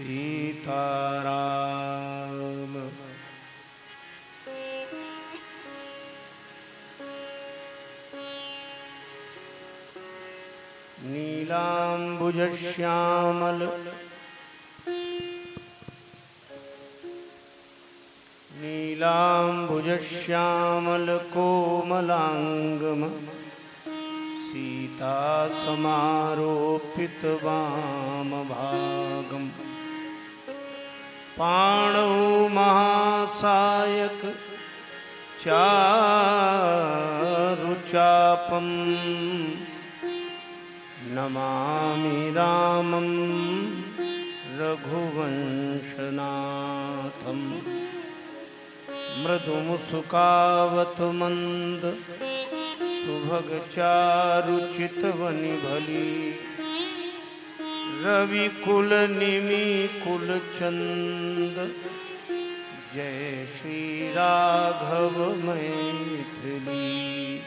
सीताराम। नीलाम्बुजश्यामल। नीलाम्बुजश्यामलकोमलाङ्गम् सीतासमारोपितवामभागम्। पाणौ महासायक चारुचापम् नमामि रामं रघुवंशनाथम् मृदुमुसुकावत सुभग चारुचितवनिभली रविकुल निमि कुल चंद। जय श्री राघव मैथिली।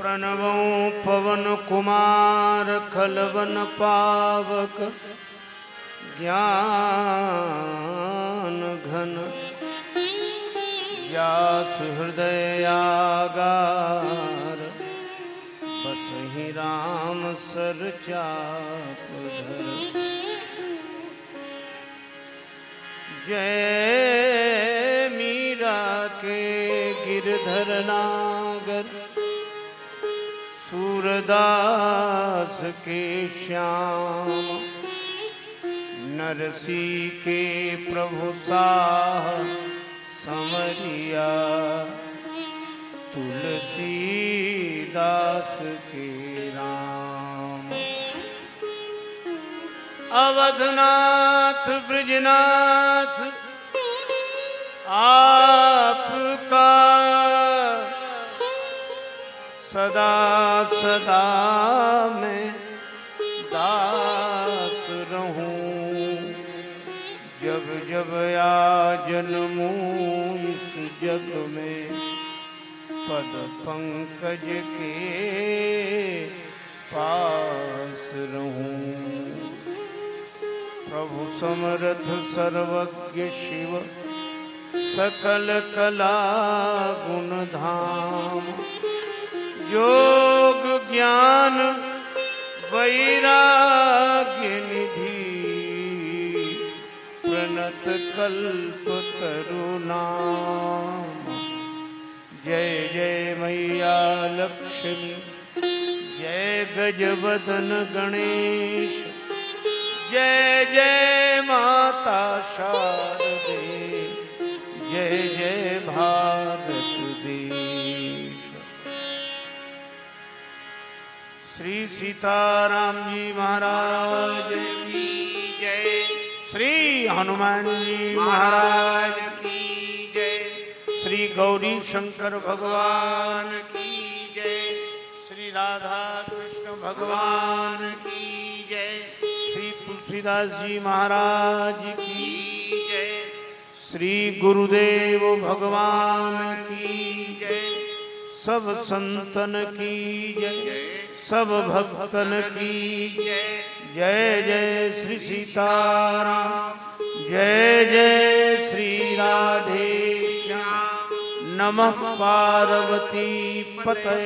प्रणवो पवन कुमार खलवन पावक। ज्ञान घन। व्यास हृदयागार बसहि राम सर चाप जय मीरा के गिरधर नागर, सूरदास के श्याम, नरसी के प्रभु साह समरिया तुलसीदास के राम। अवधनाथ, ब्रजनाथ, आपका सदा सदा मैं दास रहूँ। जब जब आ जन्मूं इस जग में पद पंकज के पास रहूँ। प्रभु समरथ सर्वज्ञ शिव, सकल कला गुण धाम। योग ज्ञान वैराग्य निधि, प्रणत कल्प तरुणाम जय जय मैया लक्ष्मी, जय गजवदन गणेश, जय जय माता शारदे जय जय भारत देश श्री सीताराम जी महाराज की जय। श्री हनुमान जी महाराज गौरी शंकर भगवान की जय। श्री राधा कृष्ण भगवान की जय। श्री तुलसीदास जी महाराज की जय। श्री गुरुदेव भगवान की जय। सब संतन की जय। सब भक्तन की जय। जय जय श्री सीताराम। जय जय श्री राधे। नमः पार्वती पते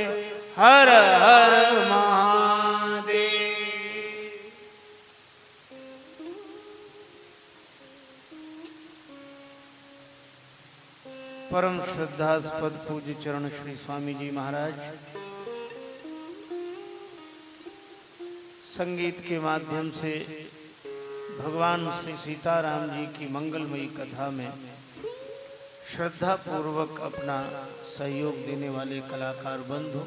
हर हर महादेव। परम श्रद्धास्पद पूज्य चरण श्री स्वामी जी महाराज, संगीत के माध्यम से भगवान श्री सीताराम जी की मंगलमयी कथा में श्रद्धा पूर्वक अपना सहयोग देने वाले कलाकार बंधु,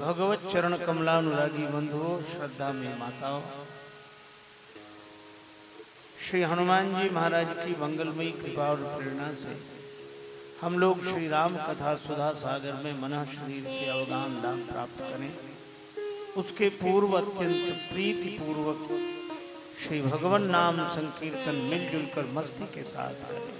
भगवत चरण कमलानुरागी बंधुओं, श्रद्धा में माताओं, श्री हनुमान जी महाराज की मंगलमयी कृपा और प्रेरणा से हम लोग श्री राम कथा सुधा सागर में मन शरीर से अवगान दान प्राप्त करें। उसके पूर्व अत्यंत प्रीति पूर्वक श्री भगवान नाम संकीर्तन मिलजुल कर मस्ती के साथ करें।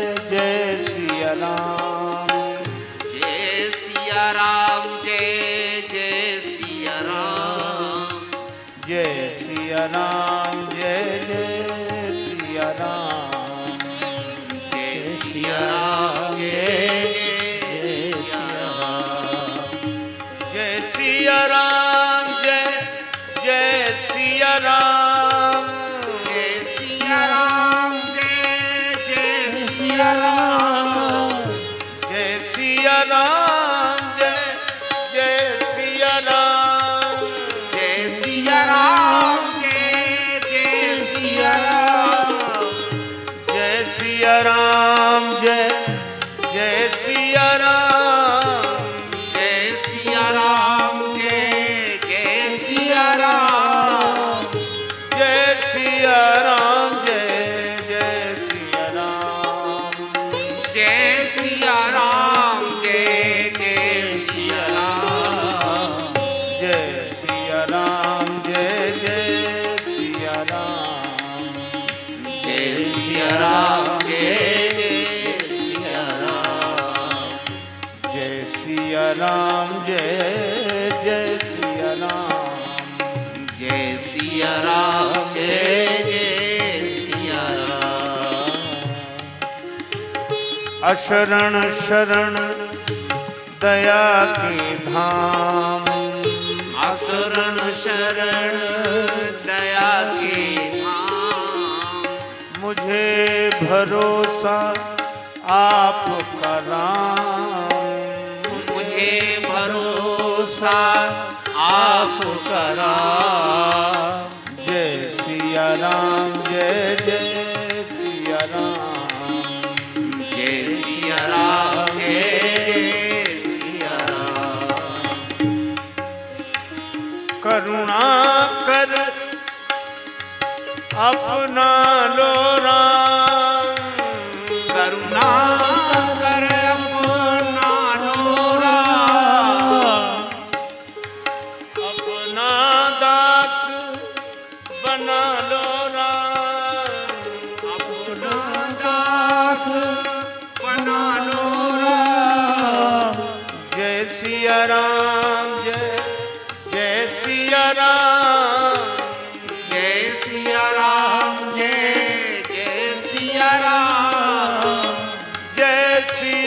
शरण शरण दया के धाम। अशरण शरण दया के धाम। मुझे भरोसा आप कराम मुझे भरोसा आप कराम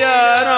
Hallelujah.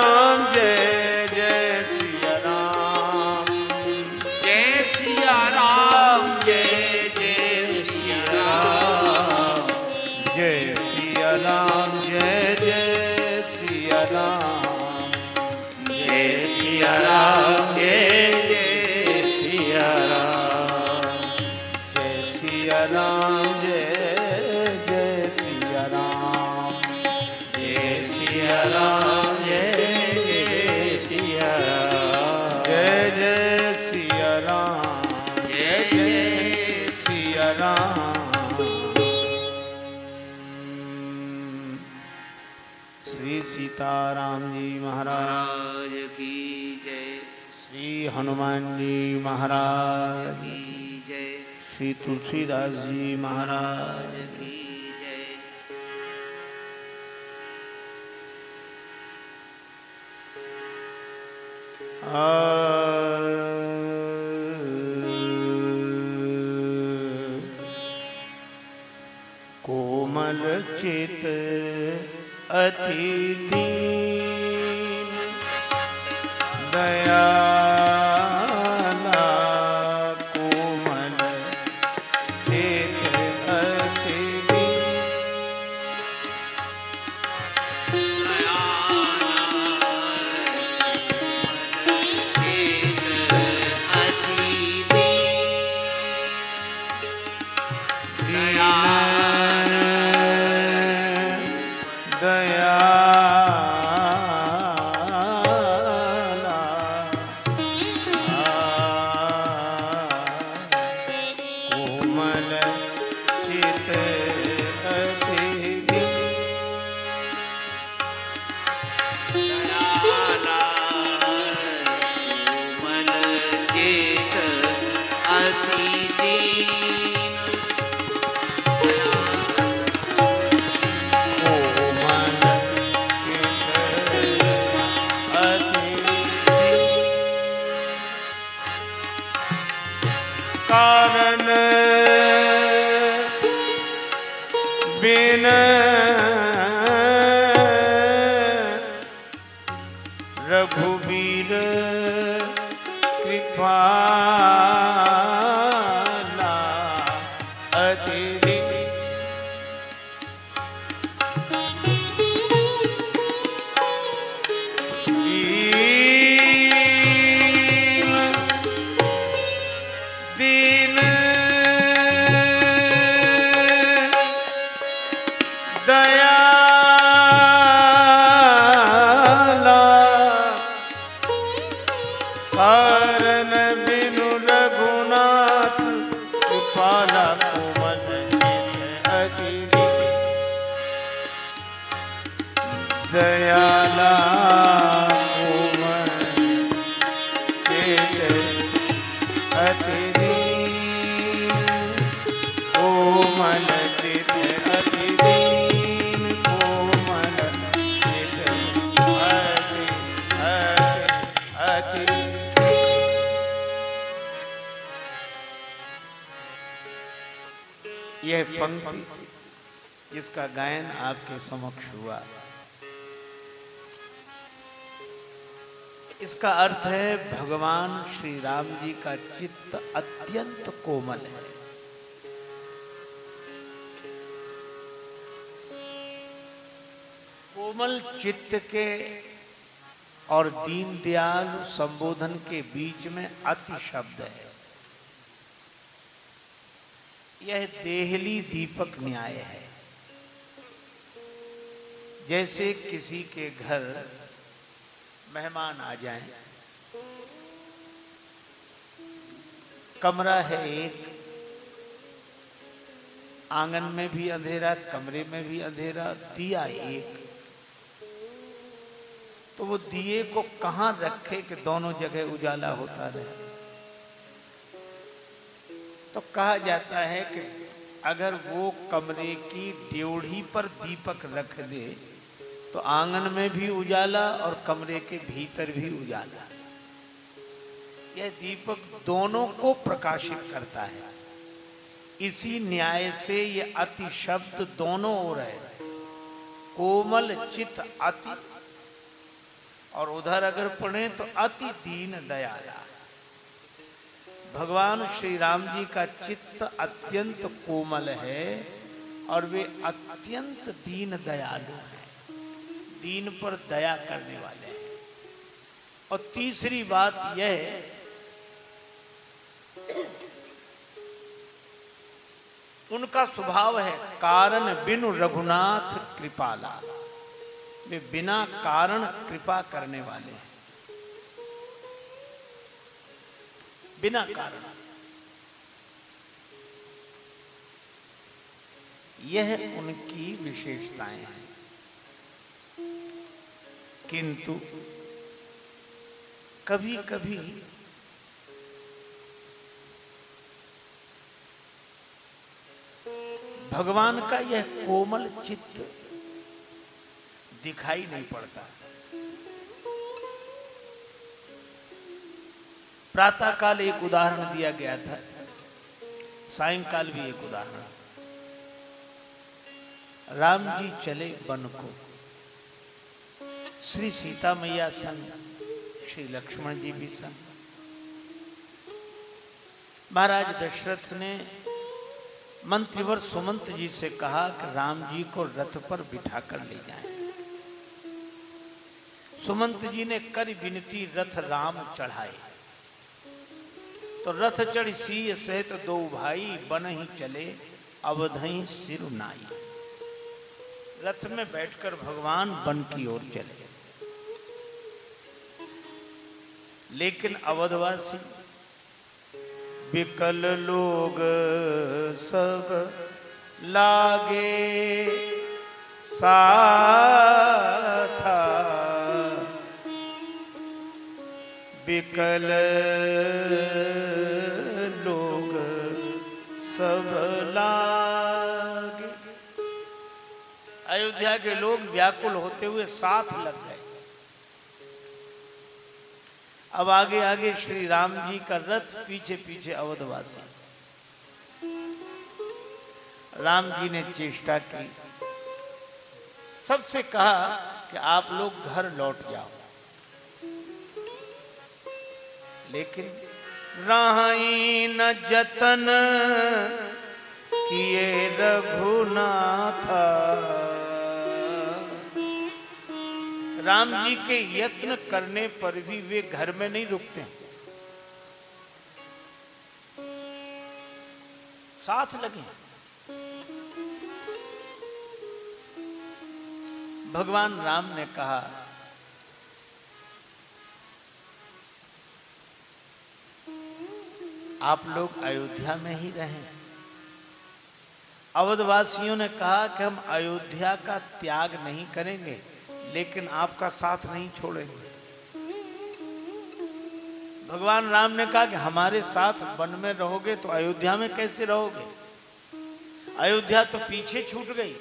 तुलसीदास जी महाराज की uh... जिसका गायन आपके समक्ष हुआ। इसका अर्थ है, भगवान श्री राम जी का चित्त अत्यंत कोमल है। कोमल चित्त के और दीन दयाल संबोधन के बीच में अति शब्द है। यह देहली दीपक न्याय है। जैसे किसी के घर मेहमान आ जाएँ। कमरा है एक, आँगन में भी अंधेरा, कमरे में भी अंधेरा, दिया एक। तो वो दिए को कहाँ रखे कि दोनों जगह उजाला होता रहे? तो कहा जाता है कि अगर वो कमरे की ड्योढ़ी पर दीपक रख दे तो आँगन में भी उजाला और कमरे के भीतर भी उजाला। यह दीपक दोनों को प्रकाशित करता है। इसी न्याय से ये अति शब्द दोनों ओर है। कोमल चित अति, और उधर अगर पढ़े तो अति दीन दयाला भगवान श्री राम जी का चित्त अत्यंत कोमल है, और वे अत्यंत दीन दयालु हैं। दीन पर दया करने वाले हैं। और तीसरी बात यह है, उनका स्वभाव है कारण बिनु रघुनाथ कृपाला। वे बिना कारण कृपा करने वाले हैं। बिना कारण। यह उनकी विशेषताएँ हैं। किंतु कभी कभी भगवान का यह कोमल चित्त दिखाई नहीं पड़ता। प्रातः काल एक उदाहरण दिया गया था, सायंकाल भी एक उदाहरण। राम जी चले वन को। श्री सीता मैया संग श्री लक्ष्मण जी भी संग महाराज दशरथ ने मंत्रीवर सुमंत जी से कहा कि राम जी को रथ पर बिठा कर ले जाएँ। सुमंत जी ने कर विनती, रथ राम चढ़ाए। तो रथ चढ़ सी सहित दो भाई बन ही चले, अवधई सिर नाई। रथ में बैठकर भगवान बन की ओर चले। लेकिन अवधवासी विकल लोग सब लागे साथा। विकल लोग सब लागे। अयोध्या के लोग व्याकुल होते हुए साथ लग गए। अब आगे आगे श्री राम जी का रथ पीछे पीछे अवधवासी। राम जी ने चेष्टा की। सबसे कहा कि आप लोग घर लौट जाओ। लेकिन राही न जतन किए रघुनाथ। राम जी के यत्न करने पर भी वे घर में नहीं रुकते। साथ लगे। भगवान राम ने कहा, आप लोग अयोध्या में ही रहें। अवधवासियों ने कहा कि हम अयोध्या का त्याग नहीं करेंगे। लेकिन आपका साथ नहीं छोड़ेंगे। भगवान राम ने कहा कि हमारे साथ वन में रहोगे तो अयोध्या में कैसे रहोगे? अयोध्या तो पीछे छूट गई।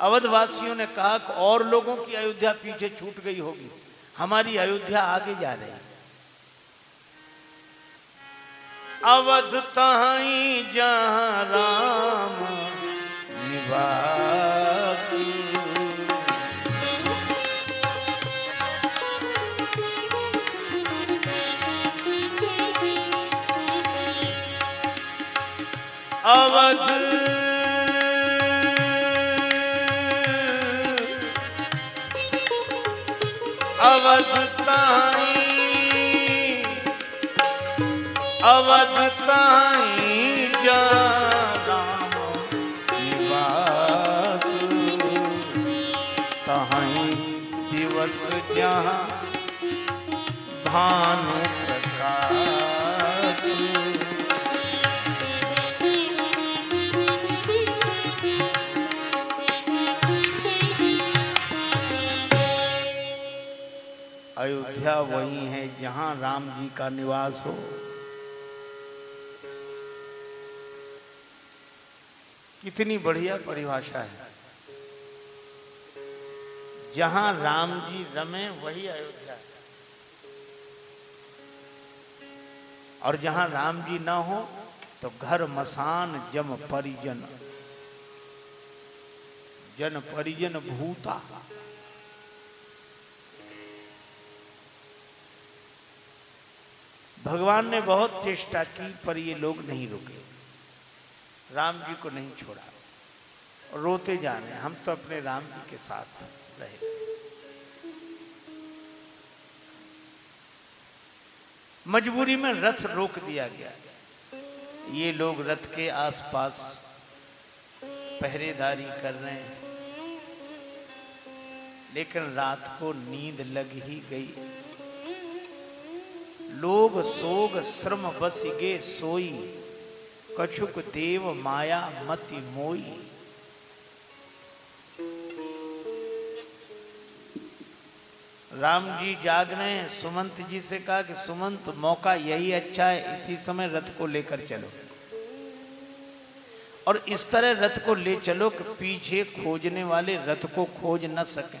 अवधवासियों ने कहा कि और लोगों की अयोध्या पीछे छूट गई होगी। हमारी अयोध्या आगे जा रही अवध तहाई जहाँ राम निवास। अवध अवध ताई अवध ताई जा राम निवास तहाई दिवस जहाँ अयोध्या वही है जहाँ राम जी का निवास हो। कितनी बढ़िया परिभाषा है। जहाँ राम जी रमे, वही अयोध्या। है और जहाँ राम जी ना हो तो घर मसान जम परिजन। जन परिजन भूता। भगवान ने बहुत चेष्टा की, पर ये लोग नहीं रुके। राम जी को नहीं छोड़ा। और रोते जा रहे हैं। हम तो अपने राम जी के साथ रहे। मजबूरी में रथ रोक दिया गया। ये लोग रथ के आसपास पहरेदारी कर रहे हैं। लेकिन रात को नींद लग ही गई। लोग सोग, श्रम, बस गे सोई, कछुक, देव, माया, मति, मोई। राम जी जाग रहे हैं। सुमंत जी से कहा कि, सुमंत, मौका यही अच्छा है, इसी समय रथ को लेकर चलो। और इस तरह रथ को ले चलो कि पीछे खोजने वाले रथ को खोज न सके।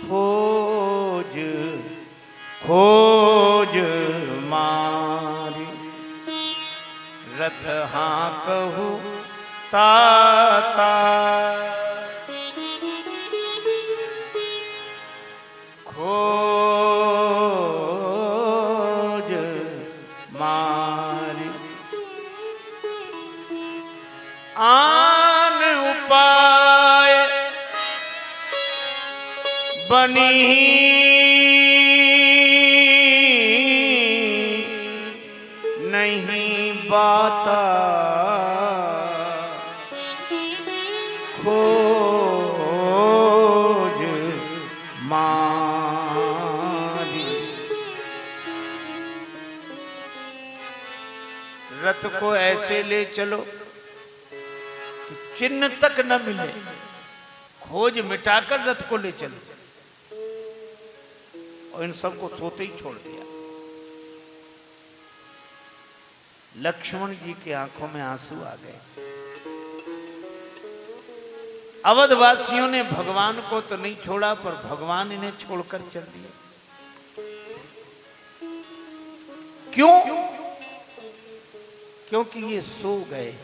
खोज खोज मारी। रथ हाँ कहू ताता। खोज मारी। आन बनी खोज मारी। रथ को ऐसे ले चलो चिन्ह तक न मिले। खोज मिटाकर रथ को ले चलो। और इन सबको सोते ही छोड़ दिया। लक्ष्मण जी की आँखों में आँसू आ गए। अवधवासियों ने भगवान को तो नहीं छोड़ा, पर भगवान इन्हें छोड़कर चल दिया क्यों? क्योंकि ये सो गए।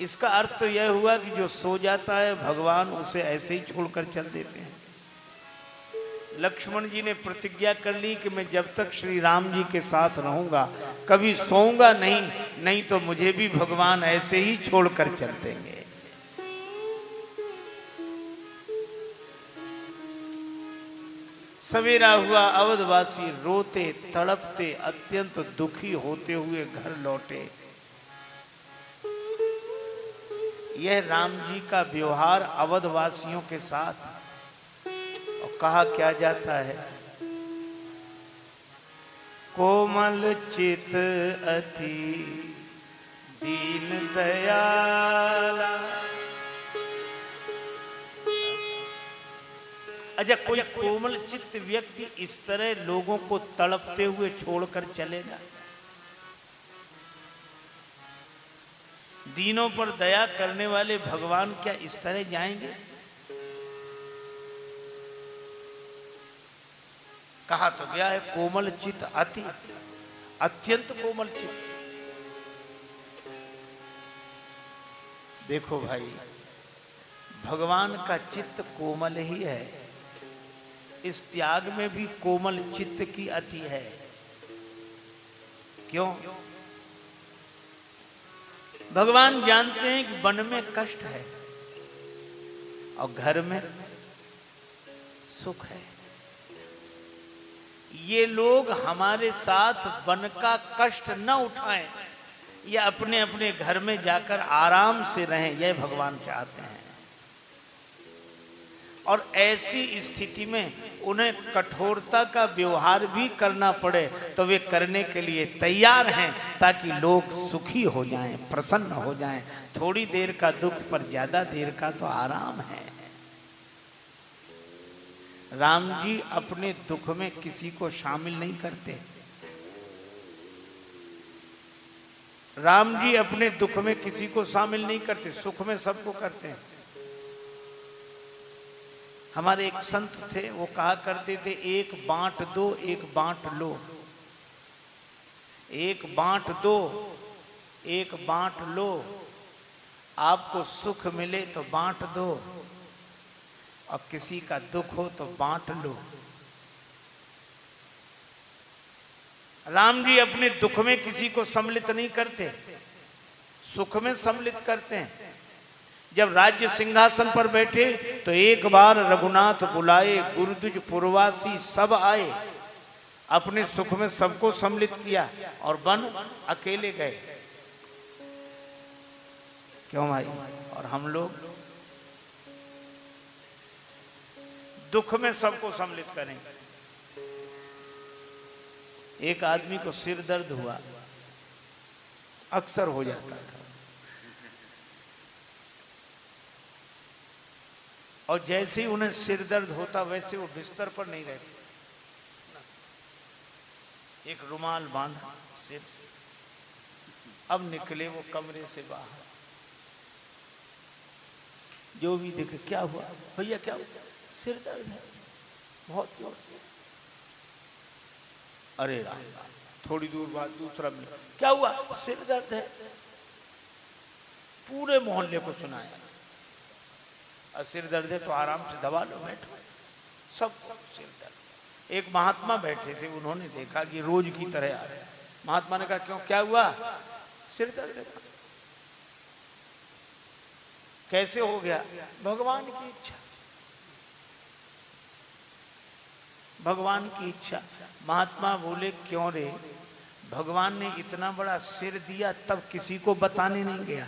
इसका अर्थ तो यह हुआ कि जो सो जाता है, भगवान उसे ऐसे ही छोड़कर चल देते हैं। लक्ष्मण जी ने प्रतिज्ञा कर ली कि मैं जब तक श्री राम जी के साथ रहूँगा, कभी सोऊँगा नहीं नहीं तो मुझे भी भगवान ऐसे ही छोड़कर चल देंगे सवेरा हुआ, अवधवासी रोते, तड़पते, अत्यंत दुखी होते हुए घर लौटे। यह राम जी का व्यवहार अवधवासियों के साथ, और कहा क्या जाता है? कोमल चित अति दीन दयाला। अच्छा कोई कोमल चित्त व्यक्ति इस तरह लोगों को तड़पते हुए छोड़कर चलेगा? दीनों पर दया करने वाले भगवान क्या इस तरह जाएँगे? कहा तो गया है, कोमल चित्त अति, अत्यंत कोमल चित्त देखो भाई, भगवान का चित्त कोमल ही है। इस त्याग में भी कोमल चित्त की अति है। क्यों? भगवान जानते हैं कि वन में कष्ट है और घर में सुख है। ये लोग हमारे साथ वन का कष्ट न उठाएँ या अपने अपने घर में जाकर आराम से रहें यह भगवान चाहते हैं और ऐसी स्थिति में उन्हें कठोरता का व्यवहार भी करना पड़े तो वे करने के लिए तैयार हैं ताकि लोग सुखी हो जाएँ, प्रसन्न हो जाएँ। थोड़ी देर का दुख पर ज़्यादा देर का तो आराम है राम जी अपने दुख में किसी को शामिल नहीं करते। राम जी अपने दुख में किसी को शामिल नहीं करते, सुख में सबको करते। हैं हमारे एक संत थे, वो कहा करते थे, एक बांट दो, एक बांट लो। एक बांट दो, एक बांट लो। आपको सुख मिले तो बांट दो। और किसी का दुख हो तो बांट लो। राम जी अपने दुख में किसी को सम्मिलित नहीं करते, सुख में सम्मिलित करते हैं। जब राज्य सिंहासन पर बैठे तो एक बार रघुनाथ बुलाए गुरुद्विज पूर्वासी सब आए, अपने सुख में सबको सम्मिलित किया और बन अकेले गए। क्यों भाई? और हम लोग दुख में सबको सम्मिलित करेंगे एक आदमी को सिर दर्द हुआ, अक्सर हो जाता था। और जैसे ही उन्हें सिर दर्द होता, वैसे वो बिस्तर पर नहीं रहते। एक रुमाल बांधा सिर से। अब निकले वो कमरे से बाहर। जो भी देखे, क्या हुआ? भैया, क्या हुआ? सिर दर्द है। बहुत ज़ोर से। अरे राम थोड़ी दूर बाद दूसरा मिला। क्या हुआ? सिर दर्द है। पूरे मोहल्ले को सुनाया। और सिर दर्द है तो आराम से दबा लो बैठो। सब सिर दर्द एक महात्मा बैठे थे उन्होंने देखा कि रोज की तरह आ रहे महात्मा ने कहा क्यों क्या हुआ? सिर दर्द है। कैसे हो गया? भगवान की इच्छा। भगवान की इच्छा। महात्मा बोले, क्यों रे? भगवान ने इतना बड़ा सिर दिया, तब किसी को बताने नहीं गया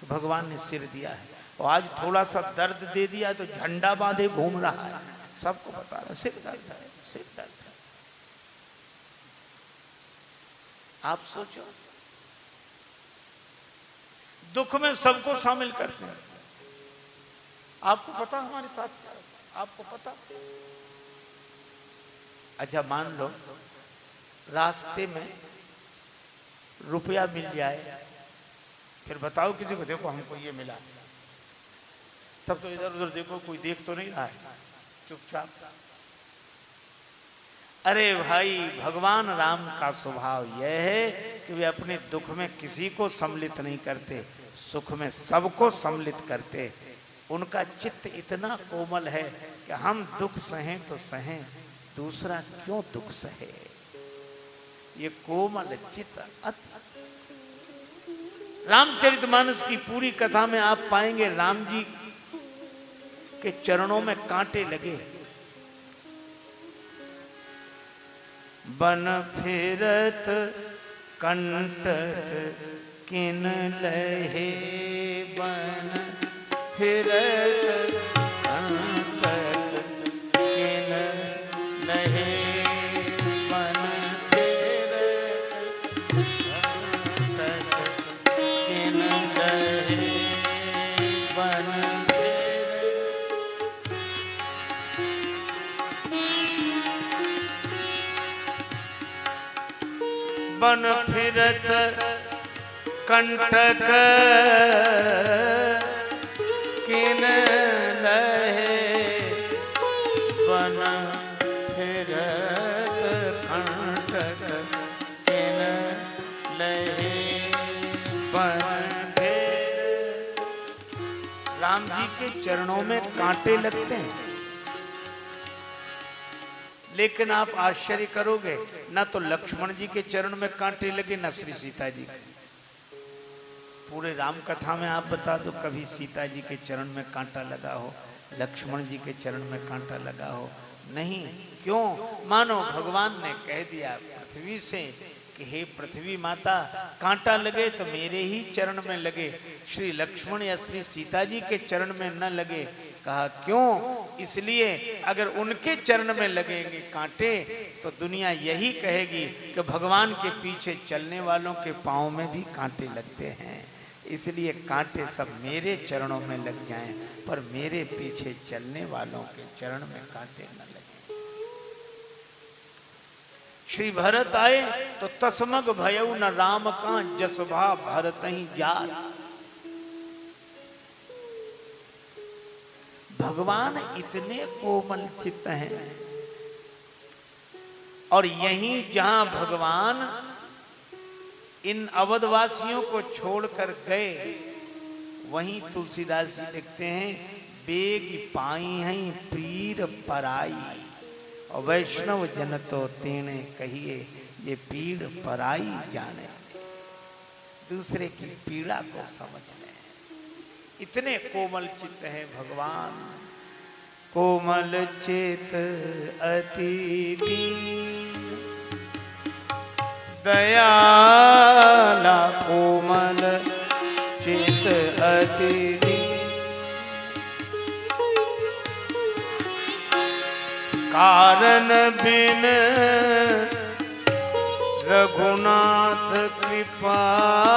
कि भगवान ने सिर दिया है। और आज थोड़ा सा दर्द दे दिया तो झंडा बांधे घूम रहा है। सबको बता रहा सिर दर्द है, सिर दर्द है। आप सोचो। दुख में सबको शामिल करते हैं आपको पता हमारे साथ आपको पता अच्छा मान लो, रास्ते में रुपया मिल जाए, फिर बताओ किसी को, देखो हमको ये मिला। तब तो इधर उधर देखो, कोई देख तो नहीं रहा है। चुपचाप। अरे भाई, भगवान राम का स्वभाव यह है कि वे अपने दुख में किसी को सम्मिलित नहीं करते, सुख में सबको सम्मिलित करते। उनका चित्त इतना कोमल है कि हम दुख सहें तो सहें। दूसरा क्यों दुख सहे? ये कोमल चित रामचरितमानस की पूरी कथा में आप पाएँगे राम जी के चरणों में कांटे लगे बन फिरत कंट किन लहे? बन फिरत बन फिरत कंटक। किन लहे बन फिरत कंटक। किन लहे बन फिर राम जी के चरणों में कांटे लगते हैं। लेकिन आप आश्चर्य करोगे, ना तो लक्ष्मण जी के चरण में कांटे लगे, ना श्री सीता जी के। पूरे राम कथा में आप बता दो, कभी सीता जी के चरण में कांटा लगा हो, लक्ष्मण जी के चरण में कांटा लगा हो। नहीं, क्यों? मानो भगवान ने कह दिया पृथ्वी से कि हे पृथ्वी माता, कांटा लगे तो मेरे ही चरण में लगे, श्री लक्ष्मण या श्री सीता जी के चरण में न लगे कहा, क्यों? इसलिए अगर उनके चरण में लगेंगे कांटे तो दुनिया यही कहेगी कि भगवान के पीछे चलने वालों के पाँव में भी कांटे लगते हैं। इसलिए कांटे सब मेरे चरणों में लग जाएँ, पर मेरे पीछे चलने वालों के चरण में कांटे न लगे। श्री भरत आए तो तस्मग भयउ न राम का जसभा भरत ही जात भगवान इतने कोमल चित्त हैं। और यहीं जहाँ भगवान इन अवधवासियों को छोड़कर गए, वहीं तुलसीदास जी लिखते हैं, बेग पाई हैं, पीर पराई। और वैष्णव जन तो तेने कहिए, ये पीड़ पराई जाने। दूसरे की पीड़ा को समझ। इतने कोमल चित्त हैं भगवान। कोमल चित अति दयाला कोमल चित अति कारण बिन रघुनाथ कृपाला।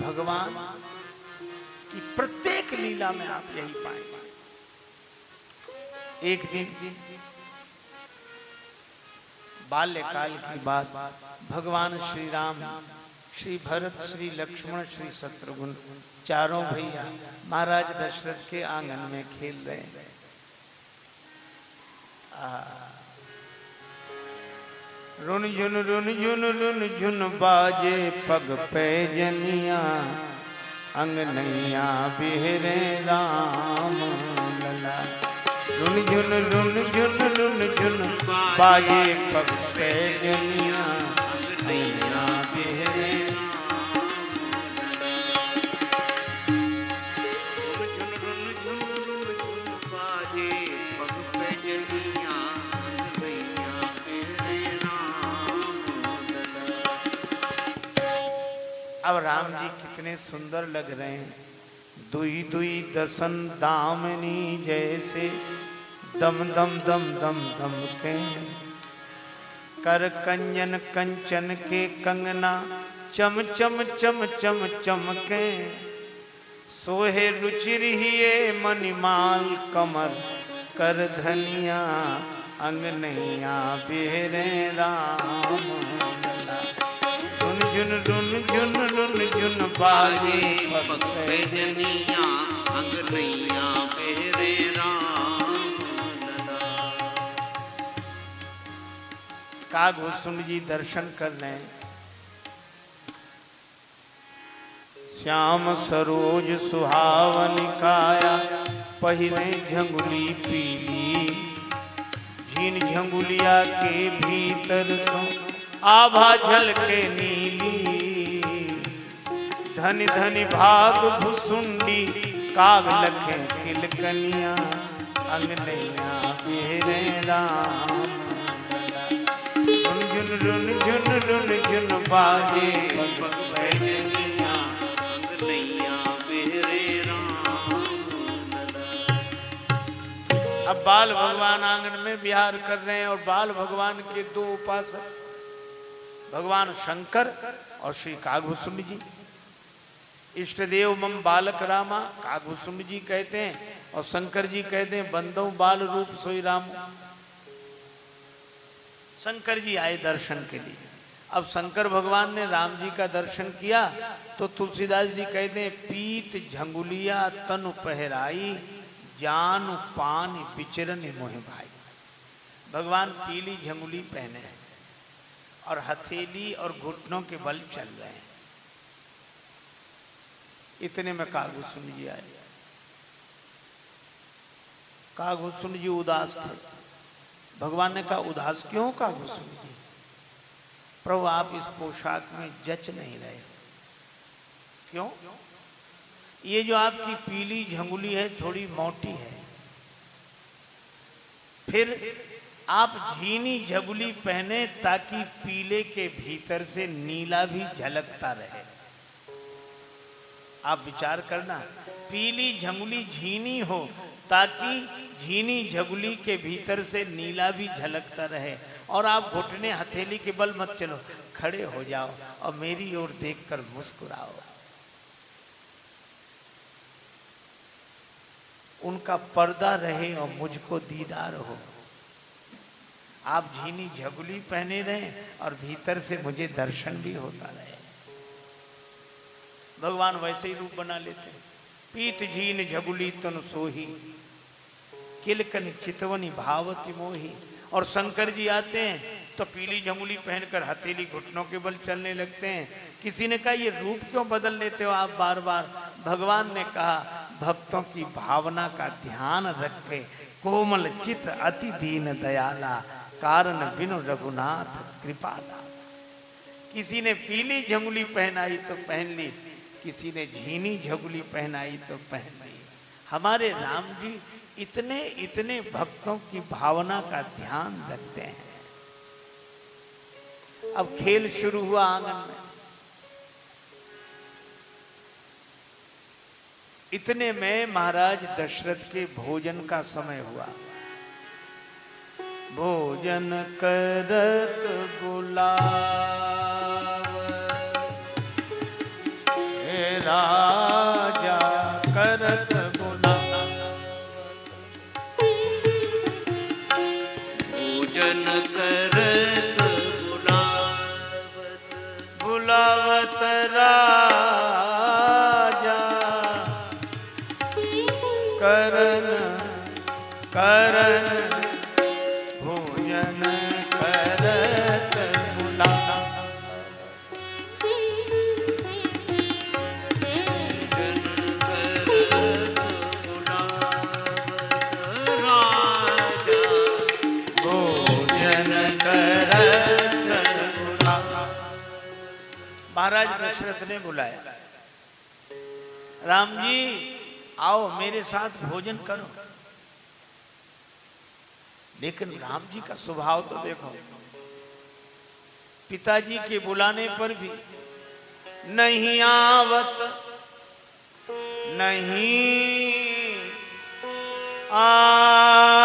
भगवान की प्रत्येक लीला में आप यही पाएँगे। एक दिन बाल्यकाल की बात। भगवान श्री राम श्री भरत, श्री लक्ष्मण, श्री शत्रुघ्न, चारों भैया महाराज दशरथ के आँगन में खेल रहे हैं। रुन झुन रुन झुन रुन झुन बाजे पग पे जनिया अंगनैया बिहरे राम लला। रुन झुन रुन झुन रुन झुन बाजे पग पे अब राम जी कितने सुंदर लग रहे हैं। दुई दुई दसन दामनी जैसे दम दम दम दम दम के। कर कंजन कंचन के कंगना चम चम चम चम चमके सोहे रुचिर हिये मनिमाल कमर। कर धनिया अंगनैया बेरे राम। लला। रुन झुन रुन झुन बाजे। जनिया अंगनैया मेरे राम। लला कागभूषण जी दर्शन कर लें श्याम सरोज सुहावन काया, पहिरे झंगुली पीली। झीन झंगुलिया के भीतर सो आभा झलके नीली, धन धन भाग भुसुंडी, काग लखे तिलकनिया अंगनैया फेरे राम। झुन झुन झुन झुन झुन बाजे, अब बाल भगवान आँगन में विहार कर रहे हैं और बाल भगवान के दो उपासक भगवान शंकर और श्री कागभूषुंड जी। इष्ट देव मम बालक रामा कागभूषुंड जी कहते हैं और शंकर जी कहते हैं बंदो बाल रूप सोई राम। शंकर जी आए दर्शन के लिए। अब शंकर भगवान ने राम जी का दर्शन किया तो तुलसीदास जी कहते हैं, पीत झंगुलिया तनु पहराई, जान पान बिचरन मोह भाई। भगवान पीली झंगुली पहने हैं। और हथेली और घुटनों के बल चल रहे हैं। इतने में कागभूषण जी आए। कागभूषण जी उदास थे। भगवान ने कहा, उदास क्यों कागभूषण जी? प्रभु, आप इस पोशाक में जच नहीं रहे क्यों? ये जो आपकी पीली झंगुली है, थोड़ी मोटी है। फिर आप झीनी झगुली पहने ताकि पीले के भीतर से नीला भी झलकता रहे। आप विचार करना, पीली झंगुली झीनी हो ताकि झीनी झगुली के भीतर से नीला भी झलकता रहे। और आप घुटने, हथेली के बल मत चलो, खड़े हो जाओ और मेरी ओर देखकर मुस्कुराओ। उनका पर्दा रहे और मुझको दीदार हो। आप झीनी झगुली पहने रहे और भीतर से मुझे दर्शन भी होता रहे। भगवान वैसे ही रूप बना लेते पीत झीन झगुली तन सोही, किलकन चितवनी भावती मोही। और शंकर जी आते हैं तो पीली झंगुली पहनकर हथेली घुटनों के बल चलने लगते हैं। किसी ने कहा, ये रूप क्यों बदल लेते हो आप बार बार भगवान ने कहा, भक्तों की भावना का ध्यान रखे कोमल चित अति दीन दयाला कारण बिनु रघुनाथ कृपाला। किसी ने पीली झंगुली पहनाई तो पहन ली, किसी ने झीनी झगुली पहनाई तो पहन ली। हमारे राम जी इतने इतने भक्तों की भावना का ध्यान रखते हैं। अब खेल शुरू हुआ आँगन में। इतने में महाराज दशरथ के भोजन का समय हुआ। भोजन करत बुला राजा करत बुला भोजन करत बुलावत बुलावत राजा बुलाया राम जी, आओ मेरे साथ भोजन करो। लेकिन राम जी का स्वभाव तो देखो, पिताजी के बुलाने पर भी नहीं आवत नहीं आवत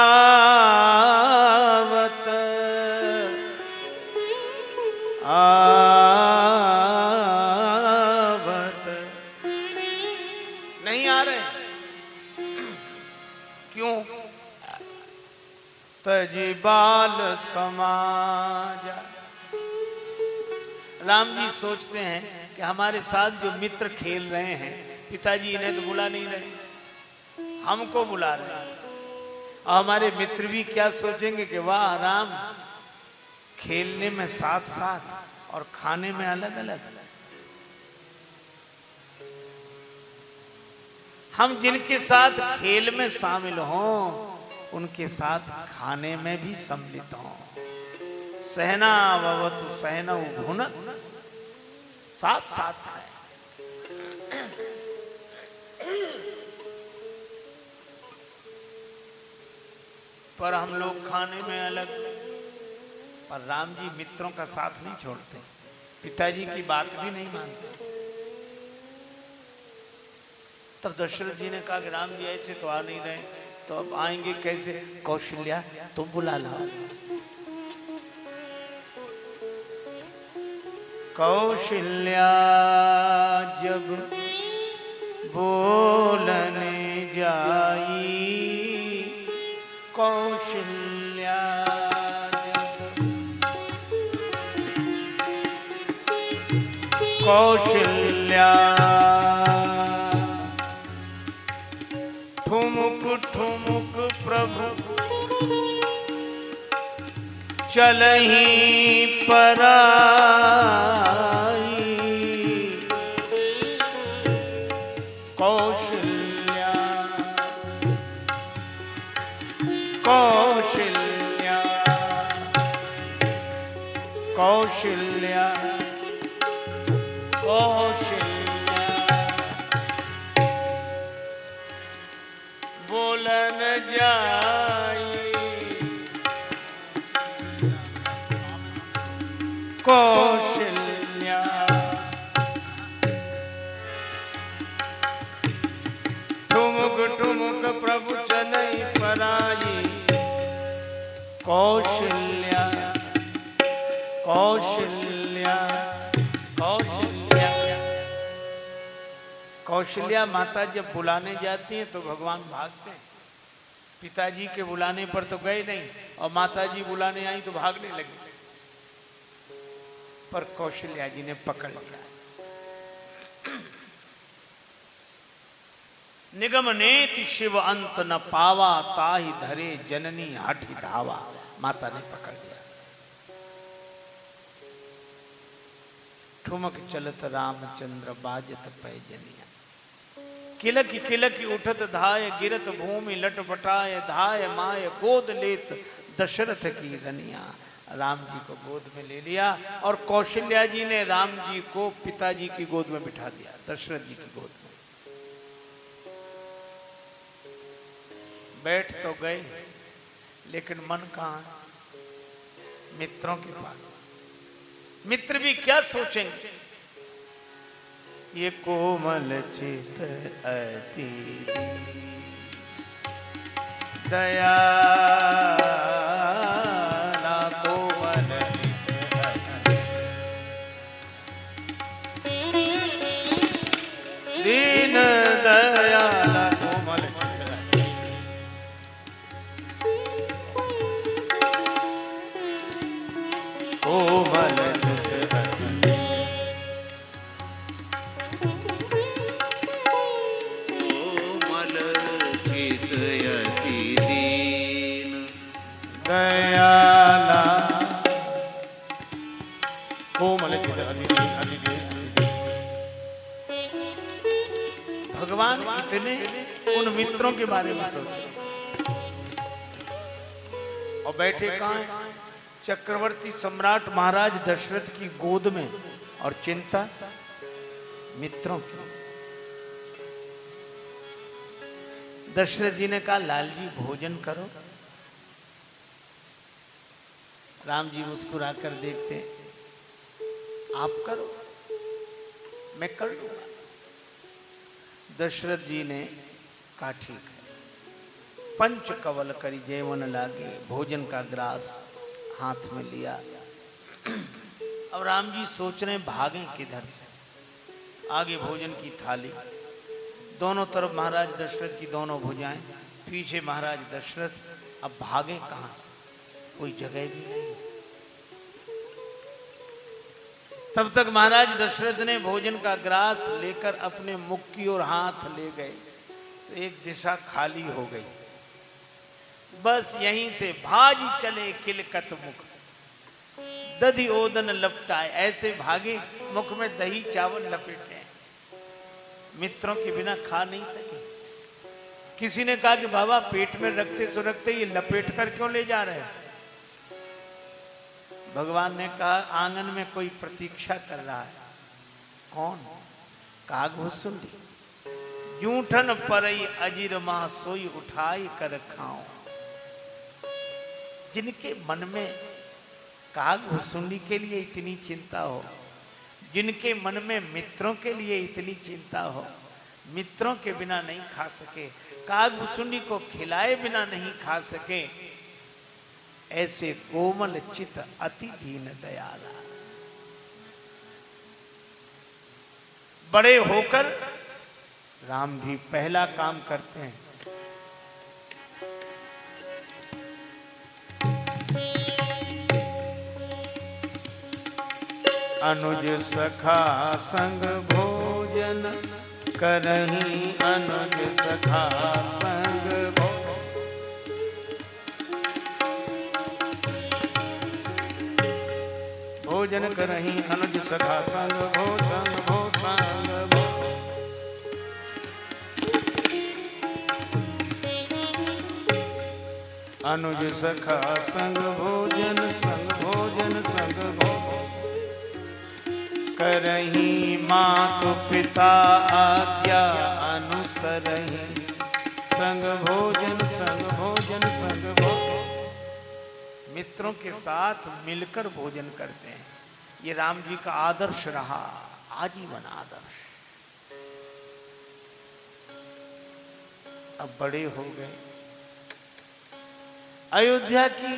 समाज। राम जी सोचते हैं कि हमारे साथ जो मित्र खेल रहे हैं, पिताजी इन्हें तो बुला नहीं रहे, हमको बुला रहे हैं। और हमारे मित्र भी क्या सोचेंगे कि वाह, राम, खेलने में साथ साथ और खाने में अलग अलग हम जिनके साथ खेल में शामिल हों उनके साथ खाने में भी सम्मिलित हों। सहना ववतु सहना भुन। साथ साथ खाए। पर हम लोग खाने में अलग। पर राम जी मित्रों का साथ नहीं छोड़ते। पिताजी की बात भी नहीं मानते। तब दशरथ जी ने कहा कि राम जी ऐसे तो आ नहीं रहे। तो अब आएँगे कैसे? कौशल्या तुम बुला लाओ कौशल्या जब बोलने जाई कौशल्या कौशल्या। प्रभु चलही पराई। कौशल्या कौशल्या। कौशल्या। कौशल्या। जाई। कौशल्या। ठुमुक ठुमुक प्रभु चलई पराई। कौशल्या कौशल्या कौशल्या। कौशल्या माता जब बुलाने जाती हैं तो भगवान भागते हैं। पिताजी के बुलाने पर तो गए नहीं और माता जी बुलाने आई तो भागने लगी। पर कौशल्या जी ने पकड़ लिया। निगम नेति शिव अंत न पावा, ताहि धरे जननी हठी धावा। माता ने पकड़ लिया। ठुमक चलत रामचंद्र बाजत पैजनिया किलक किलक उठत धाय, गिरत भूमि लटपटाय धाय माय गोद लेत दशरथ की रनिया। राम जी को गोद में ले लिया और कौशल्या जी ने राम जी को पिताजी की गोद में बिठा दिया, दशरथ जी की गोद में। बैठ तो गए, लेकिन मन कहा मित्रों के पास। मित्र भी क्या सोचेंगे? ये कोमल चित अति दया। दीन उन मित्रों के बारे में सोचो। और बैठे कहा चक्रवर्ती सम्राट महाराज दशरथ की गोद में और चिंता मित्रों की। दशरथ जी ने कहा, लाल जी, भोजन करो। राम जी मुस्कुरा कर देखते आप करो, मैं कर लूँगा। दशरथ जी ने कहा ठीक है। पंच कवल करी जेवन लागे, भोजन का ग्रास हाथ में लिया। अब राम जी सोच रहे भागें किधर से? आगे भोजन की थाली। दोनों तरफ़ महाराज दशरथ की दोनों भुजाएँ, पीछे महाराज दशरथ। अब भागे कहाँ से? कोई जगह भी नहीं। तब तक महाराज दशरथ ने भोजन का ग्रास लेकर अपने मुख की ओर हाथ ले गए। तो एक दिशा खाली हो गई। बस यहीं से भाजी चले किलकत मुख। दधि ओदन लपटाए, ऐसे भागे मुख में दही चावल लपेटे। मित्रों के बिना खा नहीं सके। किसी ने कहा कि बाबा, पेट में रखते सो रखते ये लपेट कर क्यों ले जा रहे हैं? भगवान ने कहा, आँगन में कोई प्रतीक्षा कर रहा है। कौन? काग भुसुंडी जूठन परई अजीर माँ सोई उठाई कर खाओ जिनके मन में काग भुसुंडी के लिए इतनी चिंता हो, जिनके मन में मित्रों के लिए इतनी चिंता हो, मित्रों के बिना नहीं खा सके, काग कागभूषुंडी को खिलाए बिना नहीं खा सके, ऐसे कोमल चित अति दीन दयाला। बड़े होकर राम भी पहला काम करते हैं। अनुज सखा संग भोजन करही, अनुज सखा संग भो भोजन करही, अनुज सखा संग भोजन, भो संग भो अनुज सखा संग भोजन संग भोजन, संग भो करही मातु पिता आज्ञा अनुसरही। संग भोजन संग भोजन संग भोजन। मित्रों के साथ मिलकर भोजन करते हैं। ये राम जी का आदर्श रहा, आजीवन आदर्श। अब बड़े हो गए। अयोध्या की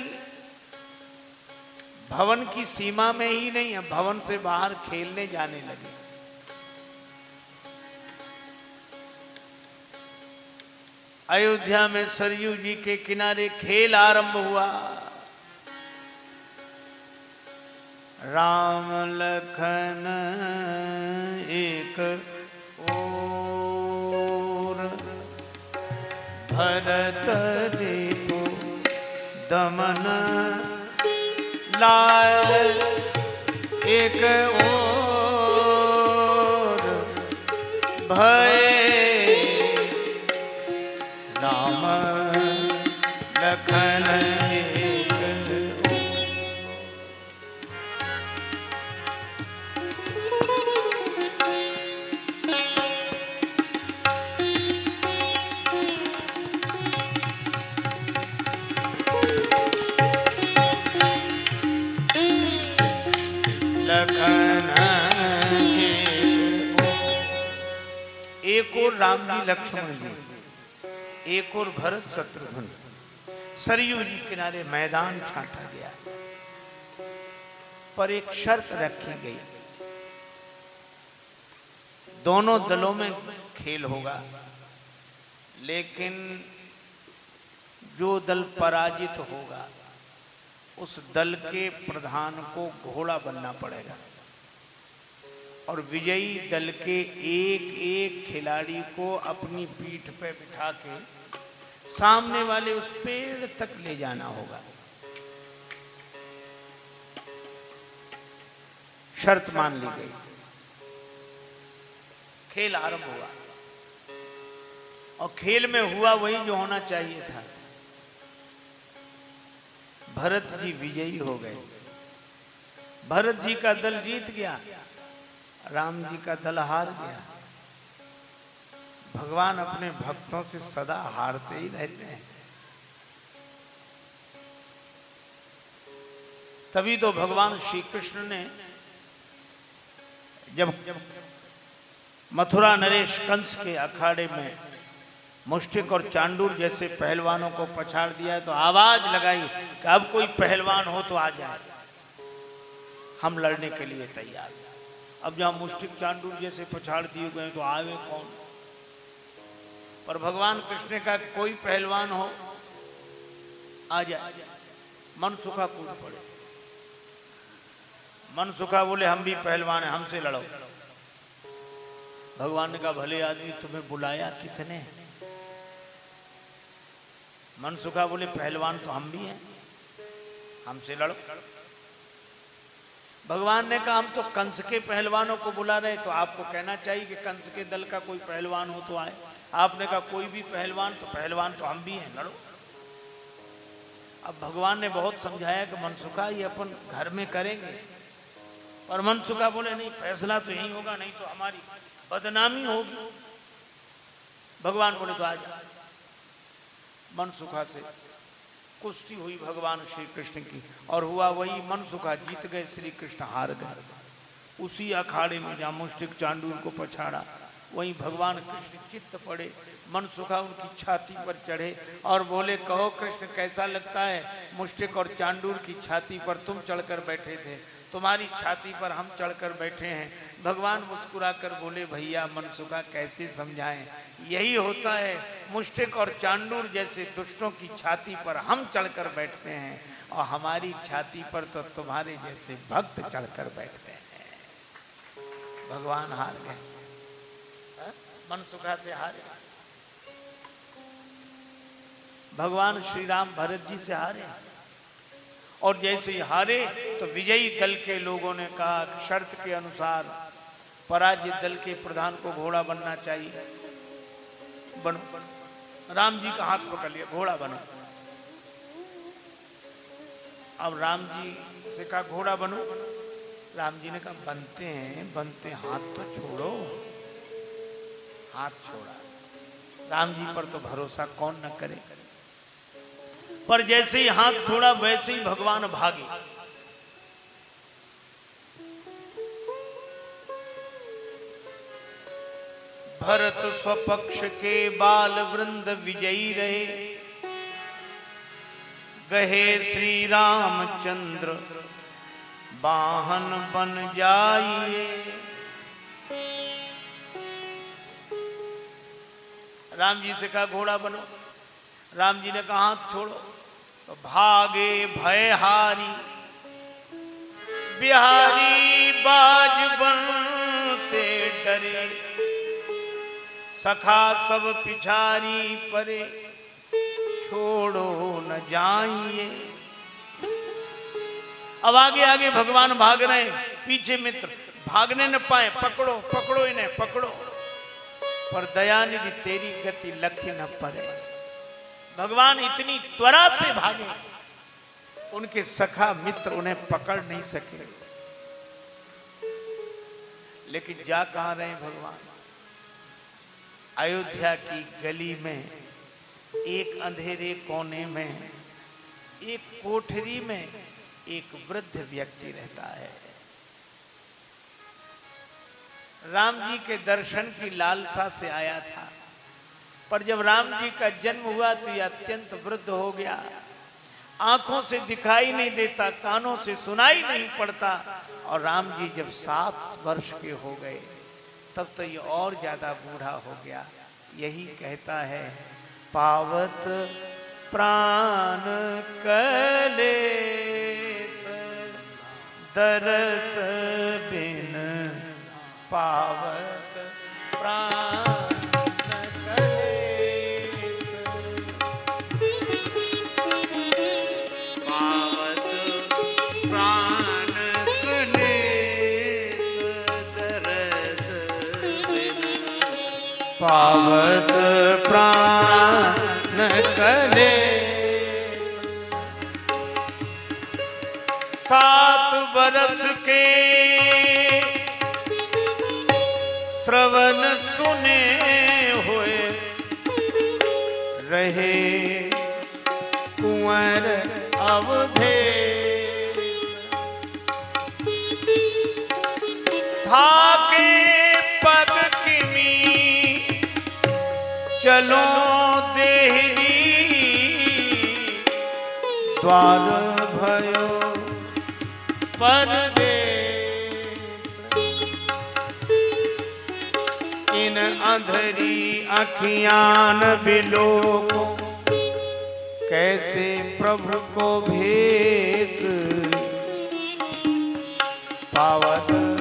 भवन की सीमा में ही नहीं है भवन से बाहर खेलने जाने लगे। अयोध्या में सरयू जी के किनारे खेल आरंभ हुआ। राम लखन एक ओर, भरत देखो दमन लाल एक ओर राम जी लक्ष्मण जी। एक और भरत शत्रुघ्न। सरयू जी किनारे मैदान छांटा गया। पर एक शर्त रखी गई। दोनों दलों में खेल होगा। लेकिन जो दल पराजित होगा, उस दल के प्रधान को घोड़ा बनना पड़ेगा। और विजयी दल के एक एक खिलाड़ी को अपनी पीठ पे बिठा के सामने वाले उस पेड़ तक ले जाना होगा। शर्त मान ली गई। खेल आरंभ हुआ। और खेल में हुआ वही जो होना चाहिए था। भरत जी विजयी हो गए। भरत जी का दल जीत गया। राम जी का दल हार गया। भगवान अपने भक्तों से सदा हारते ही रहते हैं। तभी तो भगवान श्री कृष्ण ने जब मथुरा नरेश कंस के अखाड़े में मुष्टिक और चांडूर जैसे पहलवानों को पछाड़ दिया तो आवाज़ लगाई कि अब कोई पहलवान हो तो आ जाए। हम लड़ने के लिए तैयार। अब जहाँ मुष्टिक चांडूर जैसे पछाड़ दिए गए तो आवे कौन? पर भगवान कृष्ण का कोई पहलवान हो, आ जाए। मन सुखा कूद पड़े। मन सुखा बोले, हम भी पहलवान हैं, हमसे लड़ो। भगवान ने कहा, भले आदमी तुम्हें बुलाया किसने? मन सुखा बोले, पहलवान तो हम भी हैं, हमसे लड़ो। भगवान ने कहा, हम तो कंस के पहलवानों को बुला रहे तो आपको कहना चाहिए कि कंस के दल का कोई पहलवान हो तो आए। आपने कहा, कोई भी पहलवान तो पहलवान तो हम भी हैं, लड़ो। अब भगवान ने बहुत समझाया कि मनसुखा ये अपन घर में करेंगे। और मनसुखा बोले, नहीं, फैसला तो यही होगा, नहीं तो हमारी बदनामी होगी। भगवान बोले तो आ जा। मनसुखा से कुश्ती हुई भगवान श्री कृष्ण की, और हुआ वही मन सुखा, जीत गए श्री कृष्ण हार गए। उसी अखाड़े में जहाँ मुस्टिक चांडूर को पछाड़ा, वहीं भगवान कृष्ण चित्त पड़े, मन सुखा, उनकी छाती पर चढ़े, और बोले, कहो कृष्ण, कैसा लगता है मुस्टिक और चांडूर की छाती पर तुम चढ़कर बैठे थे? तुम्हारी छाती पर हम चढ़कर बैठे हैं। भगवान मुस्कुराकर बोले, भैया, मनसुखा कैसे समझाएँ? यही होता है मुस्टिक और चांडूर जैसे दुष्टों की छाती पर हम चढ़कर बैठते हैं और हमारी छाती पर तो तुम्हारे जैसे भक्त चढ़कर बैठते हैं। भगवान हार गए। मनसुखा से हारे। भगवान श्री राम भरत जी से हारे। और जैसे ही हारे तो विजयी दल के लोगों ने कहा, शर्त के अनुसार पराजित दल के प्रधान को घोड़ा बनना चाहिए। बनो, राम जी का हाथ पकड़ लिया, घोड़ा बनो। अब राम जी से कहा, घोड़ा बनो। राम जी ने कहा, बनते हैं, बनते हाथ तो छोड़ो। हाथ छोड़ा। राम जी पर तो भरोसा कौन न करे। पर जैसे ही हाथ छोड़ा, वैसे ही भगवान भागे। भरत स्वपक्ष के बाल वृंद विजयी रहे। गहे श्री रामचंद्र वाहन बन जाइए। राम जी से कहा, घोड़ा बनो। राम जी ने कहा, हाथ छोड़ो। भागे भयहारी। बिहारी बाज बनते डरे। सखा सब पिछारी परे। छोड़ो न जाइए। अब आगे आगे भगवान भाग रहे हैं, पीछे मित्र भागने न पाए। पकड़ो पकड़ो इन्हें पकड़ो। पर दयानिधि तेरी गति लखी न पड़े। भगवान इतनी त्वरा से भागे। उनके सखा मित्र उन्हें पकड़ नहीं सके। लेकिन जा कहा रहे भगवान? अयोध्या की गली में, एक अंधेरे कोने में, एक कोठरी में एक वृद्ध व्यक्ति रहता है। राम जी के दर्शन की लालसा से आया था। पर जब राम जी का जन्म हुआ तो यह अत्यंत वृद्ध हो गया। आँखों से दिखाई नहीं देता, कानों से सुनाई नहीं पड़ता। और राम जी जब सात वर्ष के हो गए, तब तो ये और ज़्यादा बूढ़ा हो गया। यही कहता है, पावत प्राण कलेस दरस बिन पावत प्राण पावत प्राण कले सात बरस के श्रवण सुने हुए रहे कुंवर अवधे। थाके चलो देहरी। द्वार भयो। परदेस इन अंधरी अखियान बिलो को कैसे प्रभु को भेष। पावत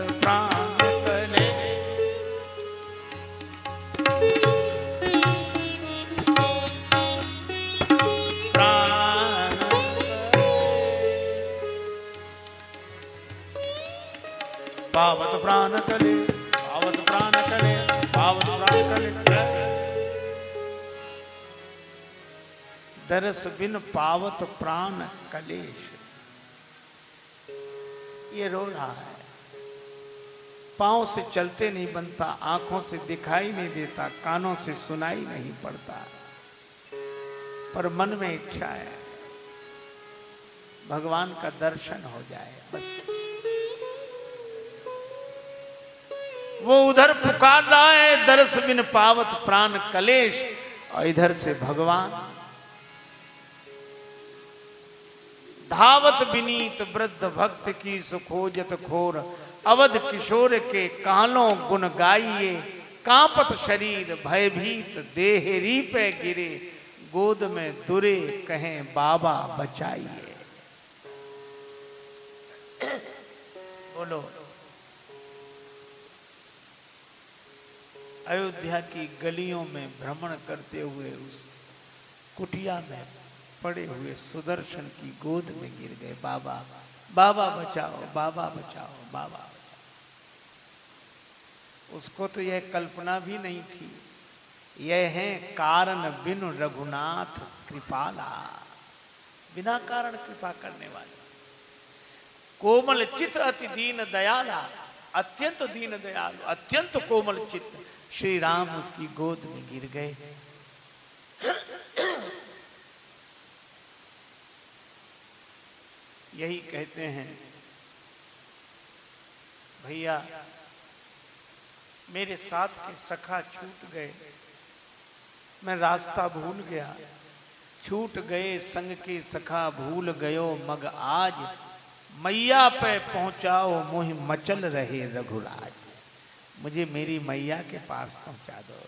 दरस बिन पावत प्राण कलेश। ये रो रहा है। पाँव से चलते नहीं बनता, आँखों से दिखाई नहीं देता, कानों से सुनाई नहीं पड़ता। पर मन में इच्छा है, भगवान का दर्शन हो जाए, बस। वो उधर पुकार रहा है, दरस बिन पावत प्राण कलेश, और इधर से भगवान। धावत विनीत वृद्ध भक्त की सुखोजत खोर, अवध किशोर के कानों गुण गाइये कांपत शरीर भयभीत देह रीपे गिरे, गोद में दुरे कहें बाबा बचाइए। बोलो। अयोध्या की गलियों में भ्रमण करते हुए उस कुटिया में पड़े हुए सुदर्शन की गोद में गिर गए। बाबा बाबा बचाओ बाबा बचाओ बाबा बचाओ। उसको तो यह कल्पना भी नहीं थी। यह है कारण बिन रघुनाथ कृपाला। बिना कारण कृपा करने वाले। कोमल चित्र अति दीन दयाला। अत्यंत दीन दयालु, अत्यंत कोमल चित्र श्री राम उसकी गोद में गिर गए। यही कहते हैं, भैया, मेरे साथ के सखा छूट गए। मैं रास्ता भूल गया। छूट गए संग के सखा भूल गयो। मग आज मैया पे पहुंचाओ, मोह मचल रहे रघुराज। मुझे मेरी मैया के पास पहुँचा दो।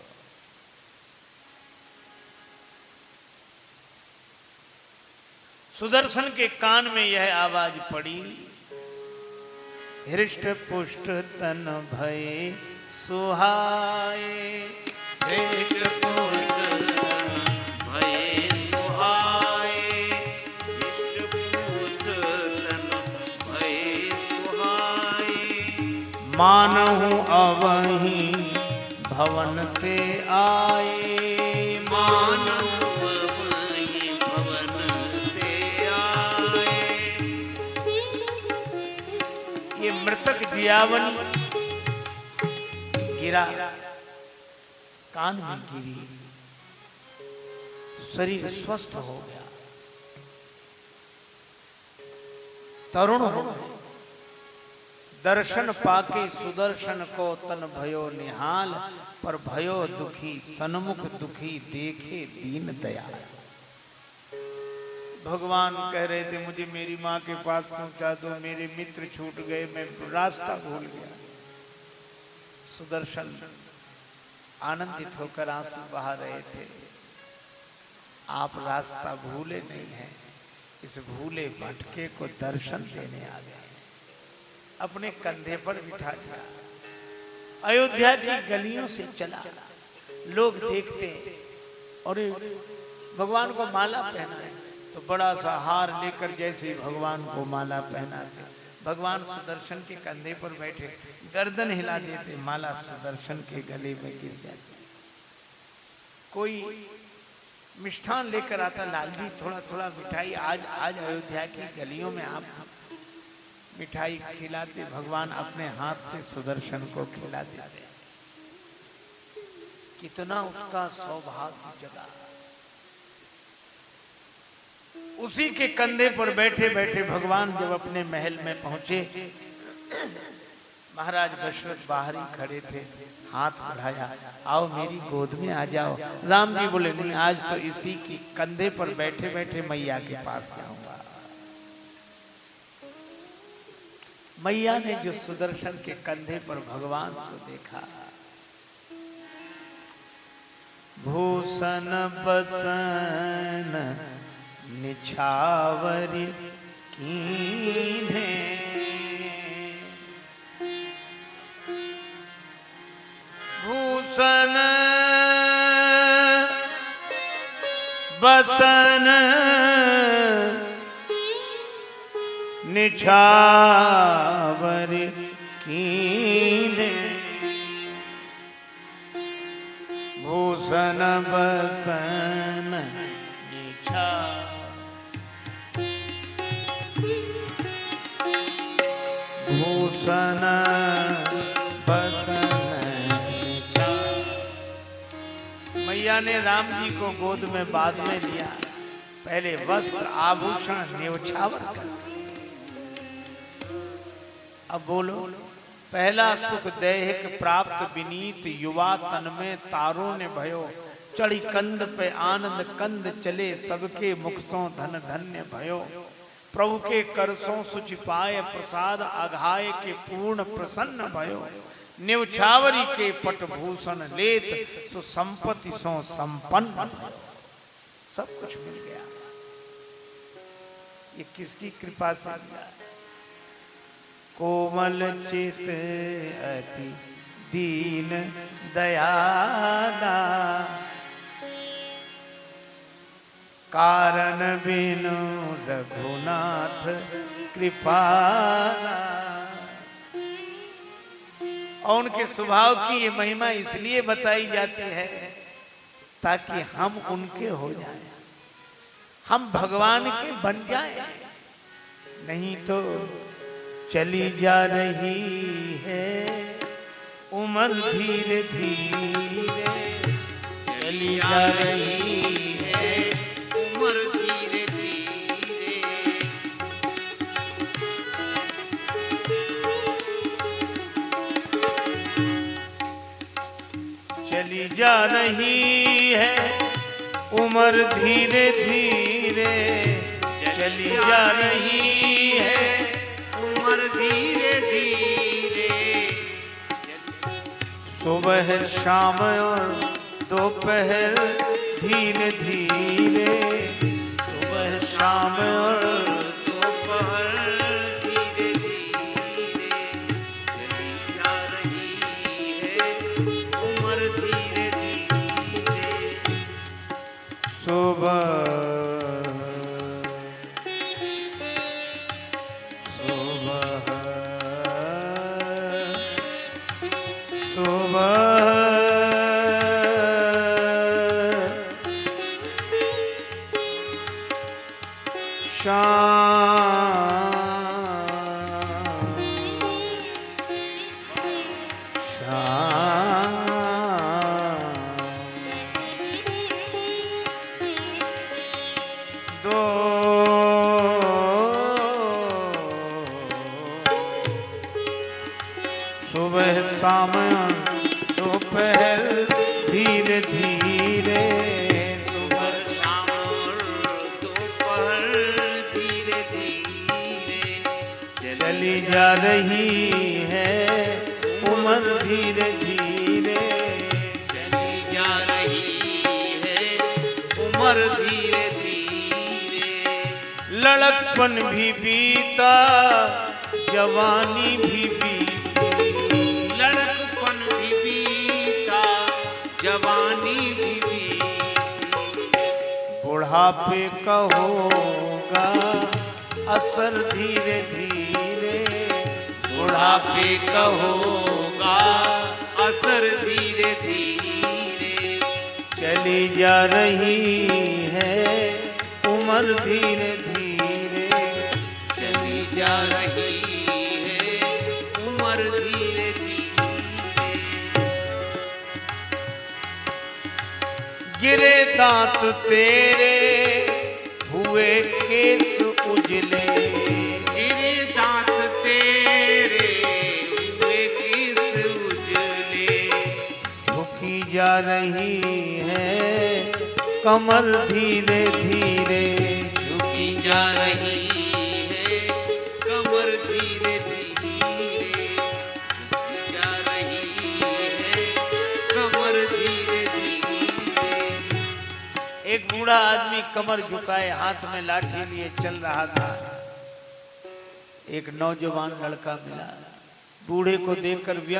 सुदर्शन के कान में यह आवाज़ पड़ी, हृष्ट पुष्ट तन भय सुहाय। हृष्ट पुष्ट मानहु अवही भवन ते आए। ये मृतक जियावन गिरा। कान में गिरी। शरीर स्वस्थ हो गया। तरुण हो गए दर्शन पाके सुदर्शन को तन भयो निहाल, पर भयो दुखी सन्मुख दुखी देखे दीन दयाल भगवान कह रहे थे, मुझे मेरी माँ के पास पहुँचा दो, मेरे मित्र छूट गए, मैं रास्ता भूल गया। सुदर्शन आनंदित होकर आँसू बहा रहे थे, आप रास्ता भूले नहीं हैं, इस भूले भटके को दर्शन देने आ गए अपने कंधे पर बिठा दिया अयोध्या की गलियों से चला। लोग देखते और भगवान को माला पहना है। तो बड़ा सा हार लेकर जैसे भगवान को माला पहनाते भगवान सुदर्शन के कंधे पर बैठे, गर्दन हिला देते, माला सुदर्शन के गले में गिर जाती। कोई मिष्ठान लेकर आता, लाल जी थोड़ा थोड़ा मिठाई, आज आज अयोध्या की गलियों में आप मिठाई खिलाते, भगवान अपने हाथ से सुदर्शन को खिला देते। कितना उसका सौभाग्य जगा। उसी के कंधे पर बैठे बैठे भगवान जब अपने महल में पहुँचे, महाराज दशरथ बाहर ही खड़े थे, हाथ बढ़ाया, आओ मेरी गोद में आ जाओ। राम जी बोले, नहीं, आज तो इसी की कंधे पर बैठे बैठे मैया के पास जाऊँगा। मैया ने जो सुदर्शन के कंधे पर भगवान को देखा। भूषण, बसन, निछावरी कीन्हे भूषण, बसन निछावर कीने। भूषण बसन निछा। भूषण बसन मैया ने राम जी को गोद में बाद में लिया। पहले वस्त्र आभूषण न्यौछावर कर। अब बोलो, पहला सुख दैहिक प्राप्त विनीत युवा तन में तारों ने भयो। चढ़ी कंद पे आनंद, कंद चले सबके मुख सो धन धन्य भयो। प्रभु के करसों सुचि पाए प्रसाद अघाय के पूर्ण प्रसन्न भयो। निवछावरी के पट भूषण लेत, सो संपत्ति सो संपन्न सब कुछ मिल गया। ये किसकी कृपा से? मिला कोमल चित अति दीन दयाला कारण बिनु रघुनाथ कृपाला। और उनके स्वभाव की ये महिमा इसलिए बताई जाती है ताकि हम उनके हो जाएँ। हम भगवान के बन जाएँ। नहीं तो चली जा रही है। उम्र धीरे धीरे चली जा रही है। उम्र धीरे धीरे चली जा रही है। उम्र धीरे धीरे चली जा रही है। धीरे धीरे। सुबह शाम और दोपहर धीरे धीरे। सुबह शाम और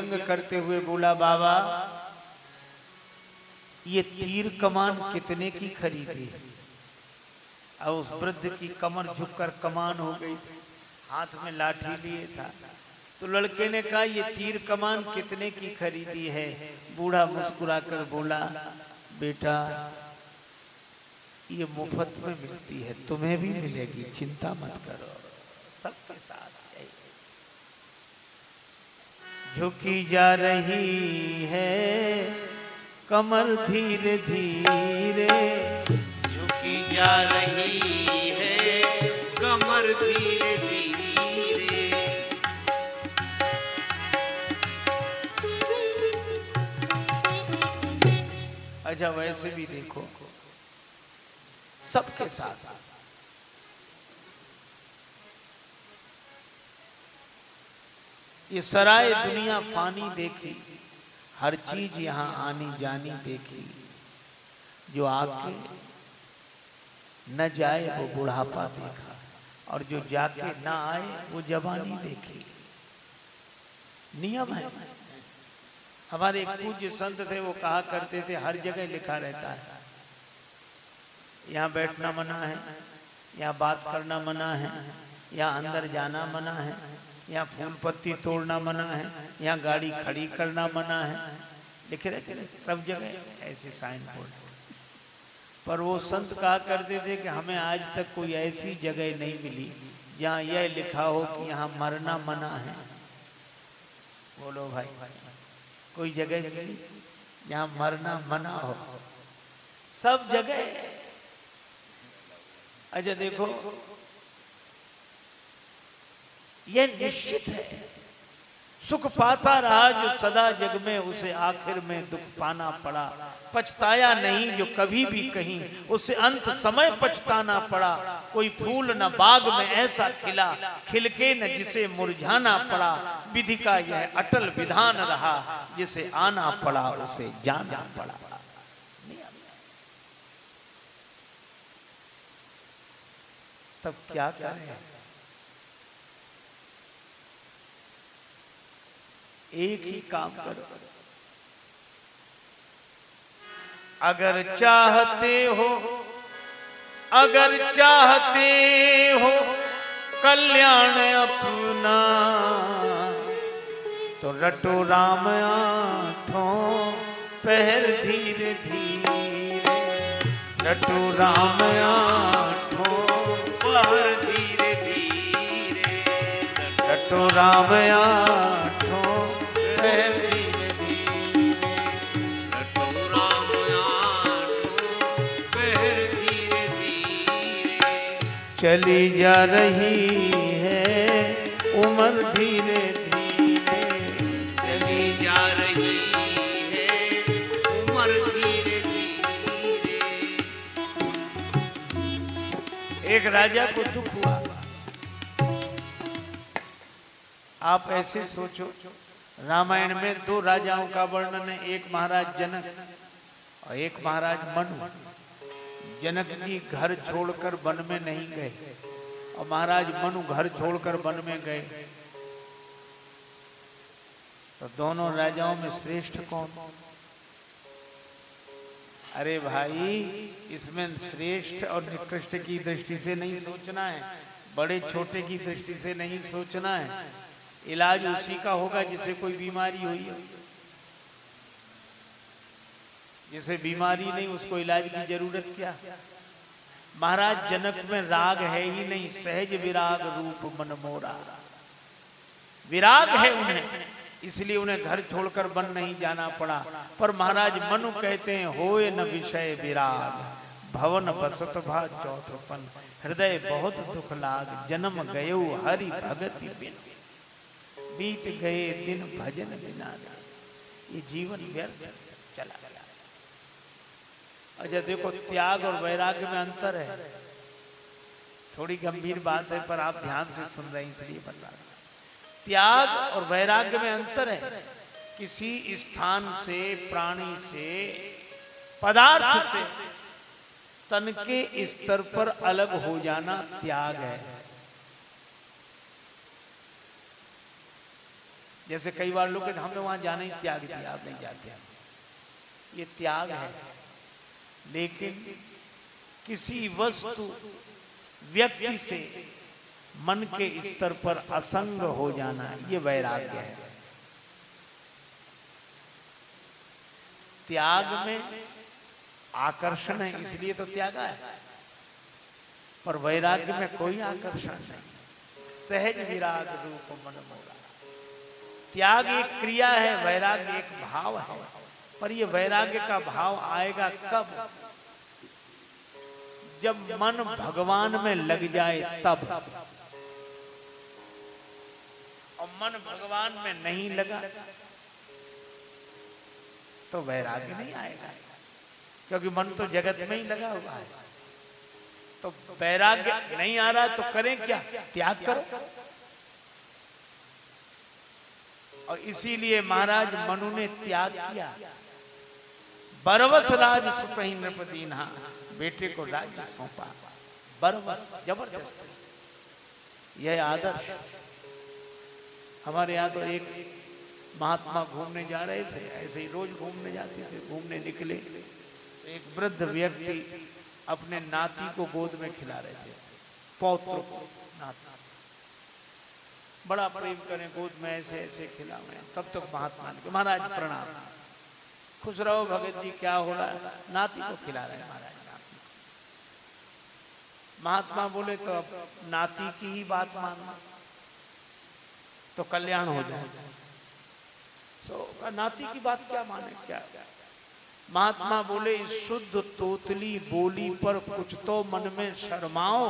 व्यंग करते हुए बोला, बाबा, ये तीर कमान कितने की खरीदी? अब उस वृद्ध की कमर झुककर कमान हो गई हाथ में लाठी लिए था। तो लड़के ने कहा, ये तीर कमान कितने की खरीदी है? बूढ़ा मुस्कुराकर बोला, बेटा, ये मुफ़्त में मिलती है, तुम्हें भी मिलेगी, चिंता मत करो, सबके साथ। झुकी जा रही है। कमर धीरे धीरे झुकी जा रही है। कमर धीरे धीरे। अच्छा वैसे भी देखो, सबके साथ ये सराय दुनिया फानी देखी, हर चीज़ यहाँ आनी जानी देखी। जो आके न जाए, वो बुढ़ापा देखा, और जो जाके ना आए, वो जवानी देखी। नियम है। हमारे एक पूज्य संत थे, वो कहा करते थे, हर जगह लिखा रहता है। यहाँ बैठना मना है, यहाँ बात करना मना है, यहाँ अंदर जाना मना है। यहाँ फूल पत्ती तोड़ना मना है, यहाँ गाड़ी खड़ी करना मना है। लिखे रहते सब जगह ऐसे साइन बोर्ड पर वो संत कहा करते थे कि हमें आज तक कोई ऐसी जगह नहीं मिली जहाँ यह लिखा हो कि यहाँ मरना मना है। बोलो भाई, कोई जगह मिली मरना मना हो? सब जगह। अच्छा देखो यह निश्चित है। सुख पाता रहा जो सदा जग में, उसे आखिर में दुख पाना पड़ा। पछताया नहीं जो कभी भी कहीं, उसे अंत समय पछताना पड़ा। कोई फूल न बाग में ऐसा खिला, खिलके न जिसे मुरझाना पड़ा। विधि का यह अटल विधान रहा, जिसे आना पड़ा, उसे जाना पड़ा। तब क्या करें? एक ही काम करो। अगर चाहते हो, अगर चाहते हो, कल्याण अपना। तो रटो राम आठों पहर धीरे धीरे। रटो राम आठों पहर धीरे धीरे। रटो राम आठों चली जा रही है, उम्र धीरे एक राजा को दुख हुआ। आप ऐसे सोचो, रामायण में दो राजाओं का वर्णन है एक महाराज जनक और एक महाराज मनु। जनक जी घर छोड़कर वन में नहीं गए। और महाराज मनु घर छोड़कर वन में गए। तो दोनों राजाओं में श्रेष्ठ कौन? अरे भाई, इसमें श्रेष्ठ और निकृष्ट की दृष्टि से नहीं सोचना है। बड़े छोटे की दृष्टि से नहीं सोचना है। इलाज उसी का होगा जिसे कोई बीमारी हुई हो। जिसे बीमारी नहीं, उसको इलाज की ज़रूरत क्या? महाराज, जनक में राग है ही नहीं, सहज विराग रूप मनमोरा विराग है उन्हें, इसलिए उन्हें घर छोड़कर बन नहीं जाना पड़ा। पर महाराज, मनु कहते हैं होए न विषय विराग, भवन बसत भा चौथपन। हृदय बहुत दुख लाग, जन्म गयो हरि भगति बिन। बीत गए दिन भजन बिना, ये जीवन व्यर्थ चला गया। अच्छा देखो, त्याग और वैराग्य में अंतर है। थोड़ी गंभीर बात है, पर आप ध्यान से सुन रहे हैं, इसलिए बता रहे त्याग और वैराग्य में अंतर है। किसी स्थान से, प्राणी से, पदार्थ से, तन के स्तर पर अलग हो जाना त्याग है। जैसे कई बार लोग हमने वहाँ जाना ही त्याग दिया, आप नहीं जाते। ये त्याग है। लेकिन किसी वस्तु व्यक्ति से मन के स्तर पर असंग हो जाना ये वैराग्य है। त्याग में आकर्षण है, इसलिए तो त्यागा है। पर वैराग्य में कोई आकर्षण नहीं। सहज विराग रूप मन मोरा। त्याग एक क्रिया है, वैराग्य एक भाव है। पर ये वैराग्य का भाव आएगा कब? जब मन भगवान में लग जाए तब। और मन भगवान में नहीं लगा तो वैराग्य नहीं आएगा। क्योंकि मन तो जगत में ही लगा हुआ है। तो वैराग्य नहीं आ रहा तो करें क्या? त्याग करो। और इसीलिए महाराज मनु ने त्याग किया। बरवस राज बेटे को राज्य सौंपा। बरवस, ज़बरदस्त। यह आदर्श। हमारे यहाँ तो एक महात्मा घूमने जा रहे थे, ऐसे ही रोज घूमने जाते थे, घूमने निकले। तो एक वृद्ध व्यक्ति अपने नाती को गोद में खिला रहे थे, पौत्र को, नाता। बड़ा प्रेम करें, गोद में ऐसे ऐसे खिलावे तब तक महात्मा महाराज, प्रणाम। खुश रहो, भगत जी, क्या हो रहा है? नाती को खिला रहे महाराज। महात्मा बोले तो अब नाती की ही बात मानना तो कल्याण हो जाए। तो नाती की बात क्या माने क्या? महात्मा बोले इस शुद्ध तोतली बोली पर कुछ तो मन में शर्माओ।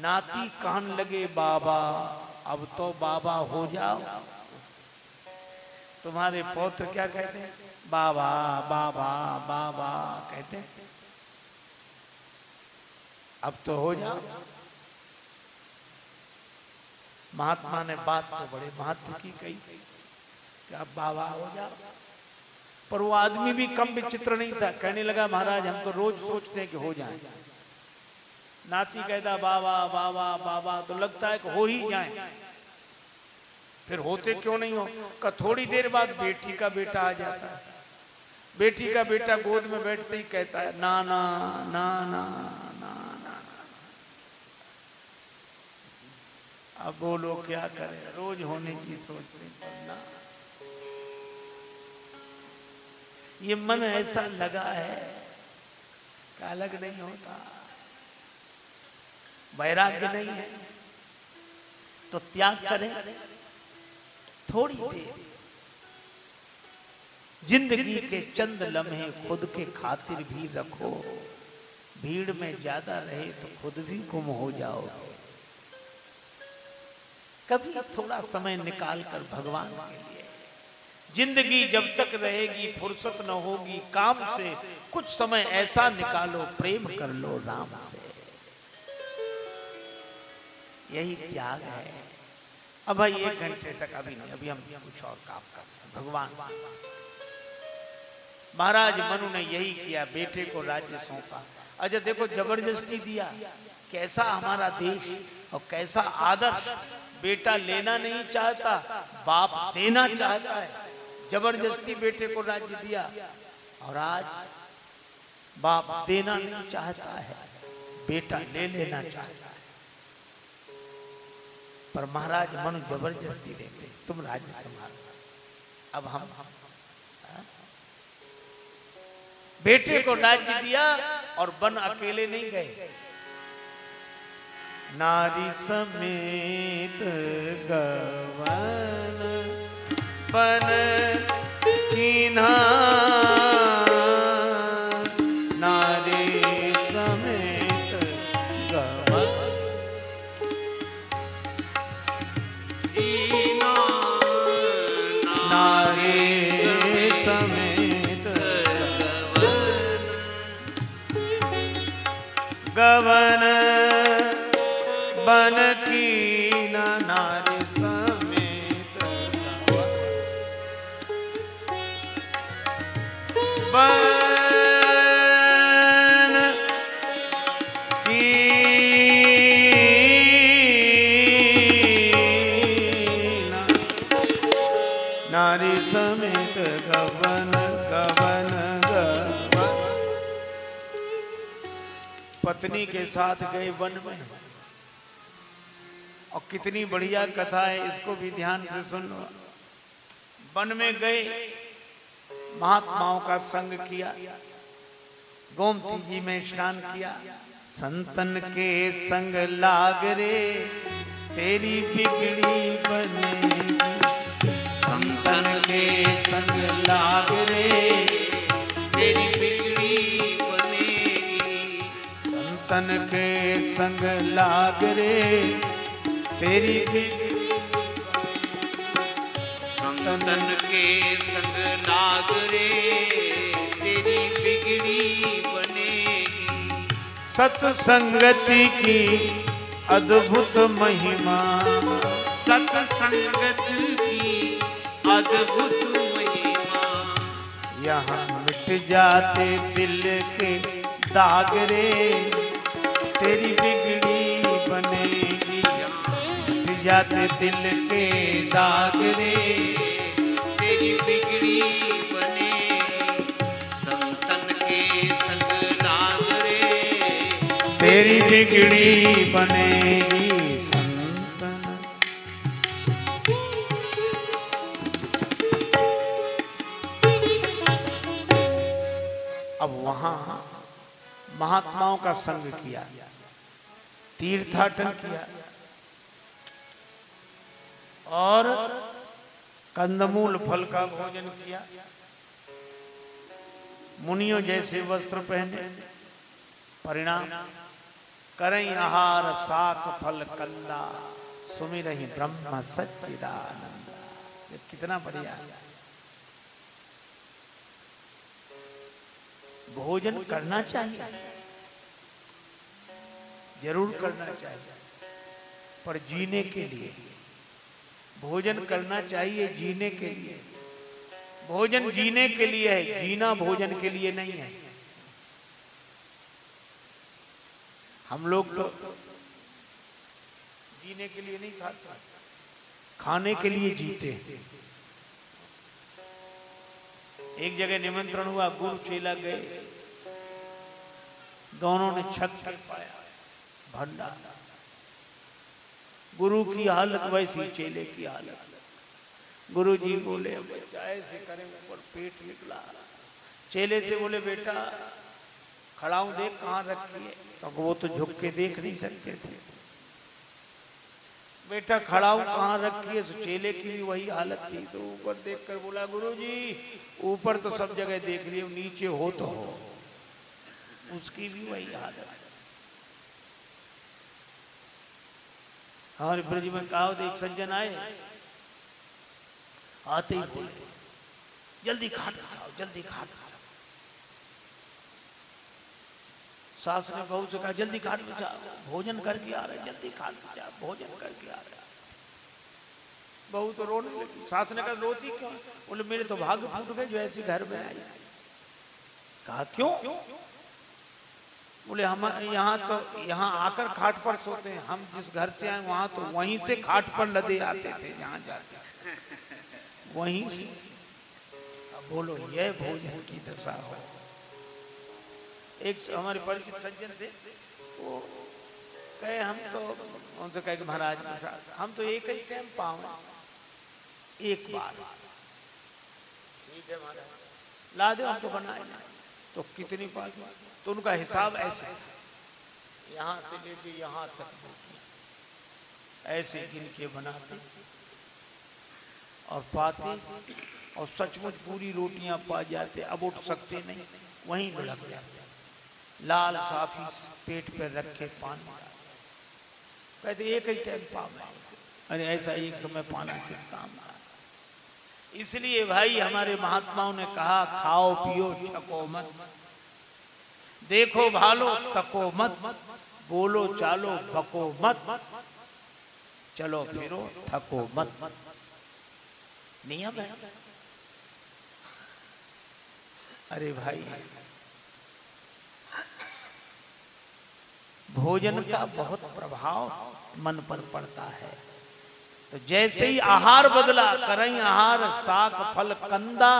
नाती कान लगे, बाबा, अब तो बाबा हो जाओ। तुम्हारे पौत्र क्या कहते हैं? बाबा बाबा बाबा कहते अब तो हो जाओ महात्मा ने बात तो बड़े महत्व की कही कि अब बाबा हो जाओ पर वो आदमी भी कम विचित्र नहीं था। कहने लगा, महाराज, हम तो रोज सोचते हैं कि हो जाए। नाती कहता, बाबा बाबा बाबा तो लगता है कि हो ही जाए। फिर होते क्यों नहीं हो? का थोड़ी देर बाद बेटी का बेटा आ जाता है। बेटी का बेटा गोद में बैठते ही कहता है, ना ना ना ना ना ना अब बोलो क्या करे? रोज होने की सोचते ना। ये मन ऐसा लगा है अलग नहीं होता। वैराग्य नहीं है। तो त्याग करें। थोड़ी देर। ज़िंदगी के चंद लम्हे खुद के खातिर भी रखो। भीड़ में ज़्यादा रहे तो खुद भी गुम हो जाओ। कभी थोड़ा समय निकाल कर भगवान के लिए। ज़िंदगी जब तक रहेगी, फुर्सत न होगी, काम से कुछ समय ऐसा निकालो, प्रेम कर लो राम से। यही त्याग है। अब भाई एक घंटे तक अभी नहीं, अभी हम कुछ और काम करते भगवान। महाराज मनु ने यही किया, बेटे को राज्य सौंपा। अच्छा देखो, ज़बरदस्ती दिया। कैसा हमारा देश और कैसा आदर्श। बेटा लेना नहीं चाहता, बाप देना चाहता है। ज़बरदस्ती बेटे को राज्य दिया। और आज बाप देना नहीं चाहता है, बेटा ले लेना चाहता है। पर महाराज मनु ज़बरदस्ती देते, तुम राज्य संभाल। अब हम हम हाँ? बेटे को राज्य दिया और बन अकेले नहीं गए। नारी समेत गवन बन कीना पत्नी के साथ गए वन में। और कितनी बढ़िया कथा है, इसको भी ध्यान से सुन लो। वन में गए, महात्माओं का संग किया, गोमती जी में स्नान किया। संतन के संग लाग रे, तेरी बिगड़ी बनेगी संतन के संग लाग रे संतन के संग लाग रे। तेरी बिगड़ी संतन के संग लाग रे। तेरी बिगड़ी सत्संगति की अद्भुत महिमा। सत्संगत की अद्भुत महिमा। यहाँ मिट जाते दिल के दागरे तेरी बिगड़ी बनेगी। प्रिया ते दिल के दाग रे। तेरी बिगड़ी बनेगी। संतन के संग नागरे तेरी बिगड़ी बनेगी। का संग किया, तीर्थाटन किया। और कंदमूल फल का भोजन किया। मुनियों जैसे वस्त्र पहने, परिणाम, करें आहार, साक, फल, कंदा सुमिरहि ब्रह्म सच्चिदानंद। कितना बढ़िया भोजन करना चाहिए। ज़रूर करना चाहिए। पर जीने के लिए, भोजन करना चाहिए जीने के लिए। भोजन जीने के लिए है, जीना भोजन के लिए नहीं है। हम लोग तो जीने के लिए नहीं खाते। खाने के लिए जीते। एक जगह निमंत्रण हुआ गुरु चेला गए। दोनों ने छत पर पाया। भंडारा। गुरु की हालत वैसी, चेले की हालत। गुरु जी बोले बच्चा ऐसे करें ऊपर पेट निकला। चेले से बोले, बेटा, खड़ा हूँ, देख कहाँ रखी है? तो वो तो झुक के देख नहीं सकते थे। बेटा, खड़ा हूँ, कहाँ रखी है? चेले की भी वही हालत थी। तो ऊपर देख कर बोला गुरु जी ऊपर तो सब जगह देख रही हूँ, नीचे हो तो हो। उसकी भी वही हालत है हमारे ब्रज में कहा एक सज्जन आए। आते ही बोले, जल्दी खाट खाओ, जल्दी खाट खाओ। सास ने बहू से कहा, जल्दी खाट में जाओ, भोजन करके आ रहे, जल्दी खाट में जाओ, भोजन करके आ रहे। बहू तो रोने लगी। सास ने कहा, रोती क्यों? बोले, मेरे तो भाग फूट गए जो ऐसे घर में आई कहा, क्यों? बोले, हम यहाँ तो यहाँ आकर खाट पर सोते हैं। हम जिस घर से आए, वहाँ तो वहीं से खाट पर लदे आते थे, यहाँ जाते वहीं से। बोलो, यह भोजन की दशा हो एक हमारे परिचित सज्जन थे, वो कहे, हम तो उनसे कहे कि, महाराज, हम तो एक ही टाइम पावे एक बार। ठीक है, महाराज। ला दो हमको बनाए। तो कितनी बार? तो उनका हिसाब ऐसे। यहाँ से लेके यहाँ तक ऐसे गिन के बनाते और पाते और सचमुच पूरी रोटियाँ पा जाते, अब उठ सकते नहीं, वहीं लुढ़क जाते लाल साफी पेट पर रखे पानी कहते एक ही टाइम पावे अरे, ऐसा एक समय पाना किस काम का इसलिए भाई, हमारे महात्माओं ने कहा, खाओ, पियो, छको मत। देखो भालो, तको मत। बोलो, चालो बको मत। चलो फिरो, थको मत। नियम है। अरे भाई। भोजन का बहुत प्रभाव मन पर पड़ता है। तो जैसे ही आहार बदला, करई आहार, साग, फल, कंदा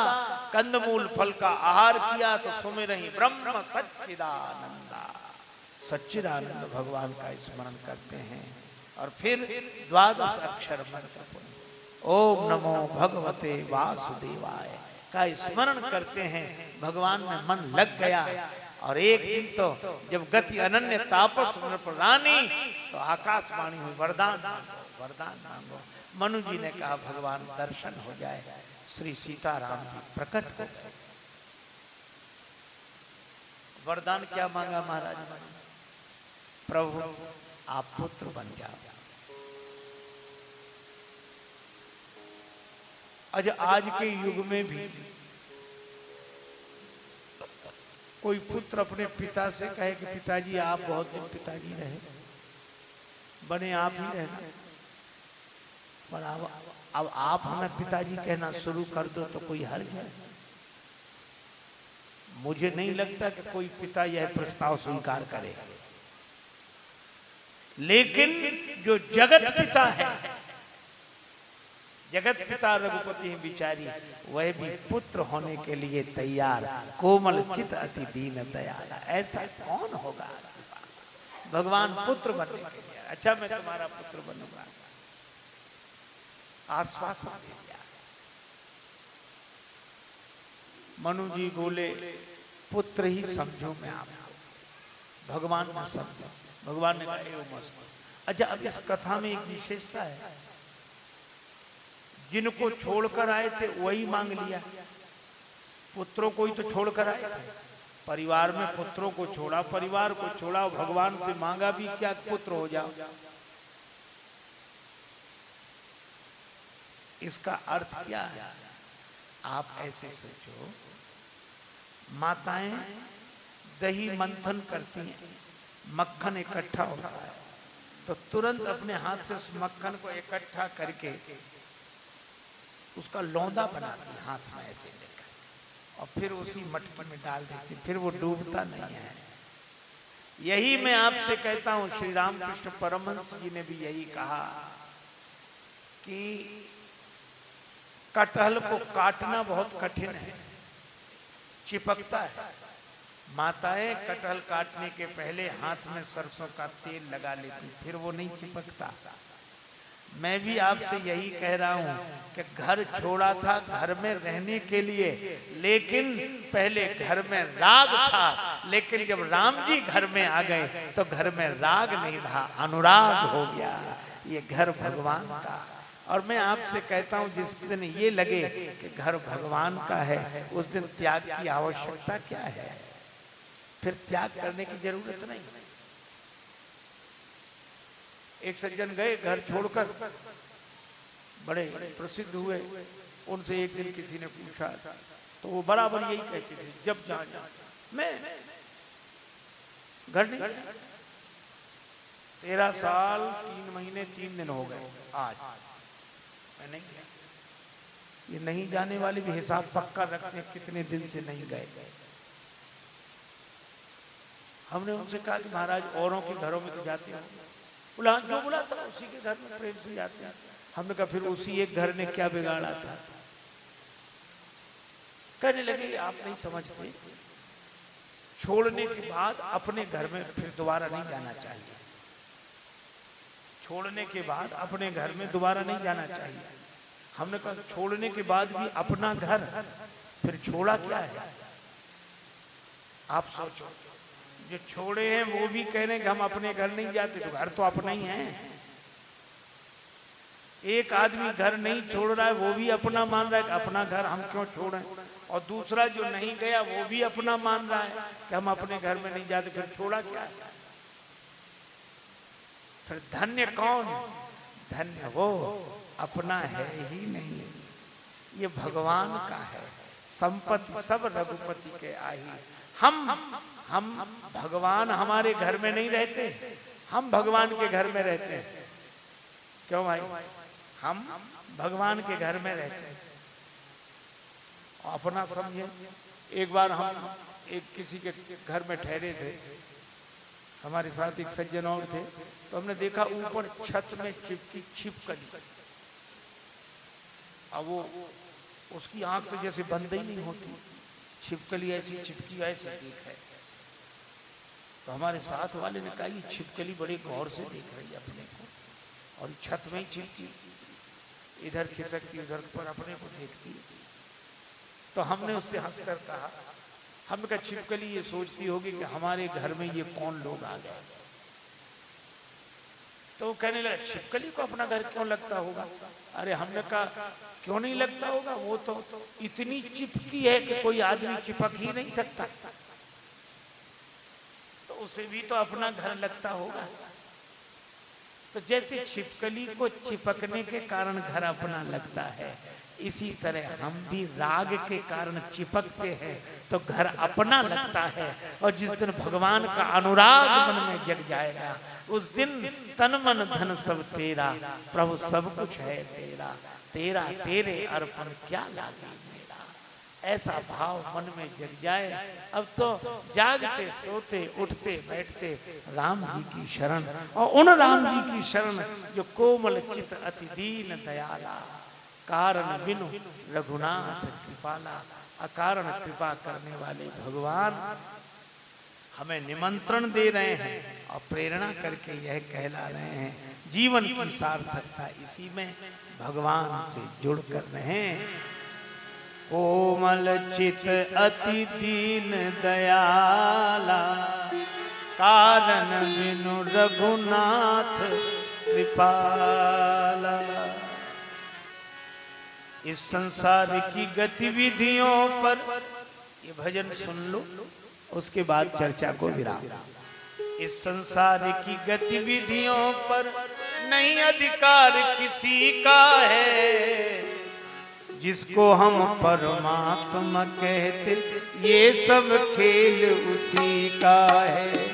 कंदमूल फल का आहार किया तो सुमे रही ब्रह्म सच्चिदानंदा। सच्चिदानंद भगवान का स्मरण करते हैं और फिर द्वादश अक्षर मंत्र ओम नमो भगवते वासुदेवाय का स्मरण करते हैं। भगवान में मन लग गया और एक दिन तो जब गति अनन्य तापस रानी तो आकाशवाणी हुई वरदान मांगो वरदान मांगो। मनु जी ने कहा, भगवान, दर्शन हो जाए। श्री सीताराम जी प्रकट हो। गए वरदान क्या मांगा महाराज? प्रभु, आप पुत्र बन जाओ। आज आज के युग में भी कोई पुत्र अपने पिता से कहे कि पिताजी, आप बहुत दिन पिताजी रहे। बने आप ही रहना पर अब आप हमें पिताजी कहना शुरू कर दो तो कोई हर्ज है मुझे नहीं लगता कि कोई पिता यह प्रस्ताव स्वीकार करे। लेकिन जो जगत पिता है, जगत पिता रघुपति बिचारी, वह भी पुत्र होने के लिए तैयार, कोमल चित अति दीन दयाल। ऐसा कौन होगा? भगवान पुत्र बनने के लिए। अच्छा मैं तुम्हारा पुत्र बनूँगा। आश्वासन दे दिया। मनु जी बोले, पुत्र ही समझो मैं आपको। भगवान ने समझो। भगवान ने कहा मस्त अच्छा अब इस कथा में एक विशेषता है। जिनको छोड़कर आए थे, वही मांग लिया। पुत्रों को ही तो छोड़कर आए थे। परिवार में पुत्रों को छोड़ा, परिवार को छोड़ा, भगवान से मांगा भी क्या, पुत्र हो जाओ। इसका अर्थ क्या है? आप ऐसे सोचो, माताएँ दही मंथन करती हैं, मक्खन इकट्ठा होता है तो तुरंत अपने हाथ से उस मक्खन को इकट्ठा करके उसका लौंदा बनाती हाथ में ऐसे लेकर। और फिर उसी मटकी में डाल देती फिर वो डूबता नहीं है। यही मैं आपसे कहता हूँ, श्री रामकृष्ण परमहंस जी ने भी यही कहा कि कटहल को काटना बहुत कठिन है। चिपकता है। माताएँ कटहल काटने के पहले हाथ में सरसों का तेल लगा लेती, फिर वो नहीं चिपकता। मैं भी आपसे यही कह रहा हूँ कि घर छोड़ा था घर में रहने के लिए, लेकिन पहले घर में राग था। लेकिन जब राम जी घर में आ गए तो घर में राग नहीं रहा, अनुराग हो गया। ये घर भगवान का और मैं आपसे कहता हूँ, जिस दिन ये लगे कि घर भगवान का है, उस दिन त्याग की आवश्यकता क्या है? फिर त्याग करने की ज़रूरत नहीं। एक सज्जन गए घर छोड़कर, बड़े प्रसिद्ध हुए। उनसे एक दिन किसी ने पूछा तो वो बराबर यही कहते थे, जब जा मैं, घर नहीं। तेरह साल, तीन महीने, तीन दिन हो गए, आज। मैं नहीं गया। ये नहीं जाने वाले भी हिसाब पक्का रखते हैं कितने दिन से नहीं गए गए। हमने उनसे कहा कि महाराज औरों के घरों में तो जाते हैं। बोला हाँ, जो बोला था उसी के घर में प्रेम से जाते हैं। हमने कहा फिर उसी एक घर ने क्या बिगाड़ा था? कहने लगे आप नहीं समझते। छोड़ने के बाद अपने घर में फिर दोबारा नहीं जाना चाहिए। छोड़ने के बाद अपने घर में दोबारा नहीं जाना चाहिए। हमने कहा, छोड़ने के बाद भी अपना घर, फिर छोड़ा क्या है? आप सोचो, जो छोड़े हैं, वो भी कह रहे हैं कि हम अपने घर नहीं जाते तो घर तो अपना ही है। एक आदमी घर नहीं छोड़ रहा है, वो भी अपना मान रहा है कि अपना घर हम क्यों छोड़े? और दूसरा जो नहीं गया, वो भी अपना मान रहा है कि हम अपने घर में नहीं जाते, फिर छोड़ा क्या है? फिर धन्य कौन? धन्य वो अपना है ही नहीं। ये भगवान का है। संपत्ति सब रघुपति के आई हम हम भगवान हमारे घर में नहीं रहते। हम भगवान के घर में रहते हैं। क्यों भाई? हम भगवान के घर में रहते हैं। अपना समझे। एक बार हम एक किसी के घर में ठहरे थे। हमारे साथ एक सज्जन और थे तो हमने देखा ऊपर छत में चिपकी छिपकली अब वो, उसकी आँख तो जैसे बंद ही नहीं होती। छिपकली ऐसी चिपकी ऐसी देख है। तो हमारे साथ वाले ने कहा, ये छिपकली बड़े गौर से देख रही है अपने को, और छत में ही छिपकी इधर खिसकती, उधर पर अपने को देखती तो हमने उससे हंसकर कहा हमने कहा छिपकली ये सोचती होगी कि हमारे घर में ये कौन लोग आ गए। तो कहने लगा, छिपकली को अपना घर क्यों लगता होगा? अरे हमने कहा, क्यों नहीं लगता होगा? वो तो इतनी चिपकी है कि कोई आदमी चिपक ही नहीं सकता। तो उसे भी तो अपना घर लगता होगा। तो जैसे छिपकली को चिपकने के कारण घर अपना लगता है इसी तरह हम भी राग के कारण चिपकते हैं तो घर अपना लगता है। और जिस दिन भगवान का अनुराग मन में जग जाएगा, उस दिन तन मन धन सब तेरा। प्रभु सब कुछ है तेरा। तेरा तेरे अर्पण क्या लागे मेरा। ऐसा भाव मन में जग जाए। अब तो जागते, सोते, उठते, बैठते राम जी की शरण। और उन राम जी की शरण जो कोमल चित अति दीन, दयाला। कारण बिनु रघुनाथ कृपाला, अकारण कृपा करने वाले भगवान हमें निमंत्रण दे रहे हैं और प्रेरणा करके यह कहला रहे हैं। जीवन की सार्थकता इसी में भगवान से जुड़ कर रहे। कोमल चित अति दीन दयाला, कारण बिनु रघुनाथ कृपाला। इस संसार की गतिविधियों पर ये भजन सुन लो, उसके बाद चर्चा को विराम। इस संसार की गतिविधियों पर नहीं अधिकार किसी का है। जिसको हम परमात्मा कहते, ये सब खेल उसी का है।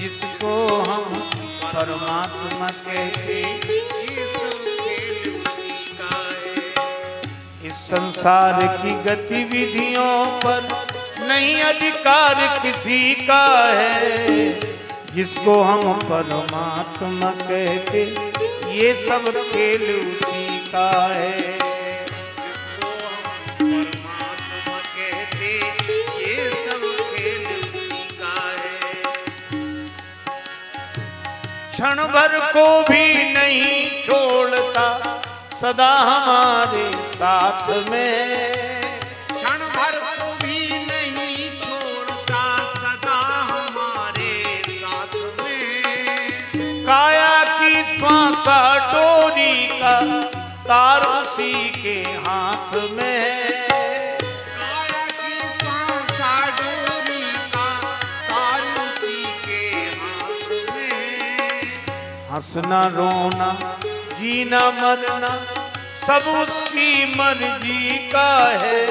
जिसको हम परमात्मा कहते संसार की गतिविधियों पर नहीं अधिकार किसी का है। जिसको हम परमात्मा कहते, ये सब खेल उसी का है। क्षण भर को भी नहीं छोड़ता सदा हमारे साथ में। क्षण भर को भी नहीं छोड़ता सदा हमारे साथ में। काया की श्वासा डोरी का के हाथ में। काया की सांसा डोरी का तार उसी के हाथ में। हंसना रोना जीना मरना सब उसकी मर्ज़ी का है।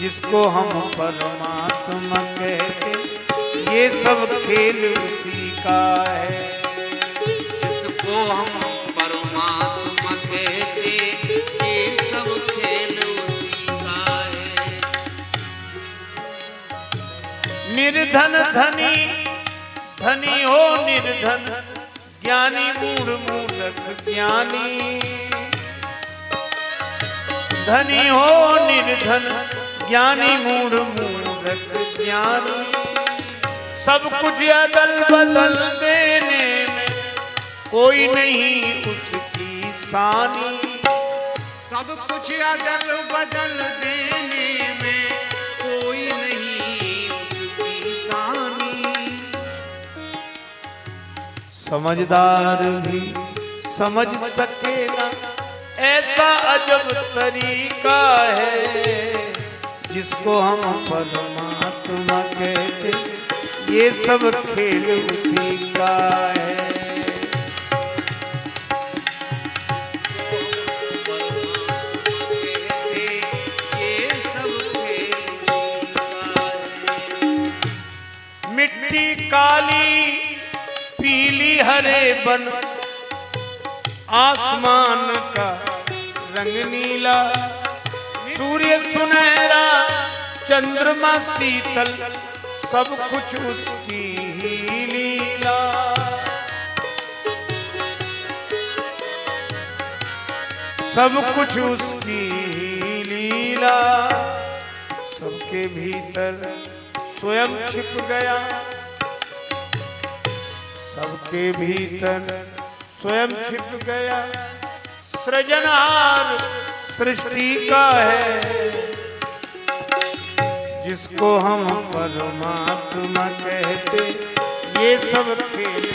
जिसको हम परमात्मा कहते ये सब खेल उसी का है। जिसको हम परमात्मा कहते ये सब खेल उसी का है। निर्धन धनी धनी हो निर्धन, ज्ञानी मूढ़ मूढ़क ज्ञानी। धनी हो निर्धन ज्ञानी मूढ़ मूढ़क ज्ञानी। सब कुछ अदल बदल देने में कोई नहीं उसकी सानी। सब कुछ अदल बदल देने में कोई नहीं उसकी सानी। समझदार भी समझ सकेगा ऐसा अजब तरीका है जिसको हम परमात्मा कहते ये सब खेल उसी का है। मिट्टी काली, पीली, हरे बन, आसमान का रंग नीला, सूर्य सुनहरा, चंद्रमा शीतल, सब कुछ उसकी ही लीला। सब कुछ उसकी ही लीला। सबके भीतर स्वयं छिप गया। सबके भीतर स्वयं छिप गया। सृजनहार सृष्टि का है। जिसको हम परमात्मा कहते ये सब खेल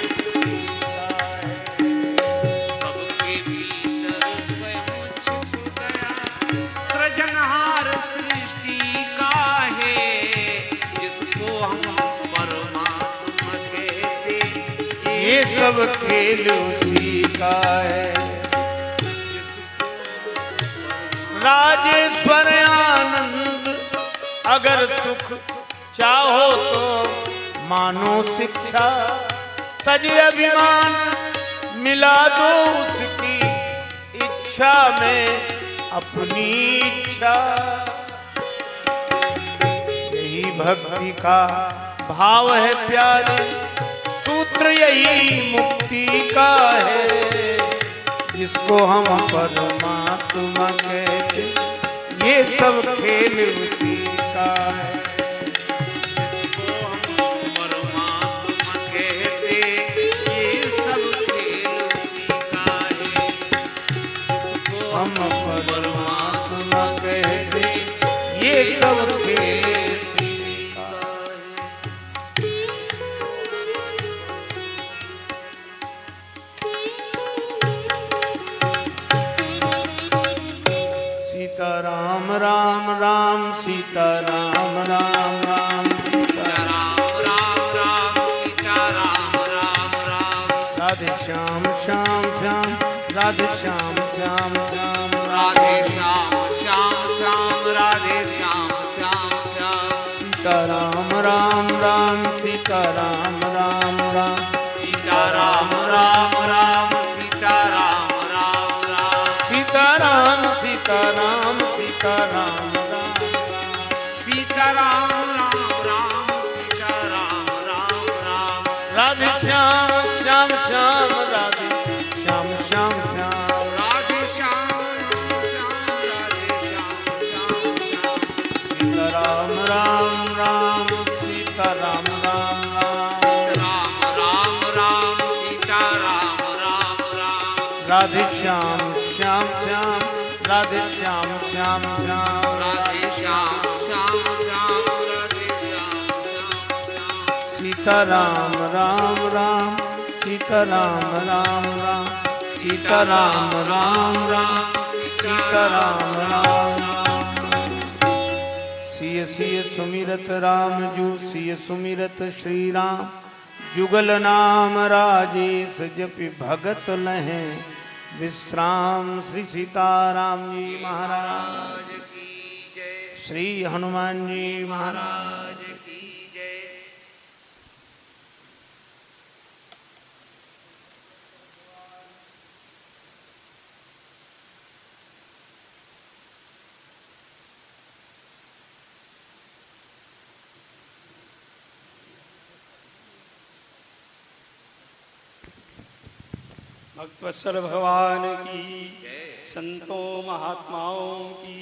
सबके भीतर स्वयं छिप गया। सृजनहार सृष्टि का है। जिसको हम परमात्मा कहते ये सब खेल उसी का है। राजेश्वर आनंद, अगर सुख चाहो तो मानो शिक्षा। तज अभिमान मिला दो उसकी इच्छा में अपनी इच्छा। यही भक्ति का भाव है प्यारे, सूत्र यही मुक्ति का है। जिसको हम परमात्मा का ये सब खेल उसी का है। हम परमात्मा कहते ये सब श्याम श्याम श्याम राधे। श्याम श्याम श्याम राधे श्याम श्याम राधे श्याम श्याम श्याम सीता राम राम राम सीता राम राम। राम राम राम राम सीता राम राम राम राधे श्याम श्याम श्याम राधे श्याम श्याम श्याम श्याम। सीता राम राम राम, सीता राम राम राम, सीता राम राम राम, सीता राम राम सिय सिय सुमिरत राम जू सिय सुमिरत श्री राम जुगल नाम राजेश, जपि भगत लहे। विश्राम श्री सीताराम जी महाराज श्री हनुमान जी महाराज। भक्तवत्सल भगवान की, संतों, महात्माओं की।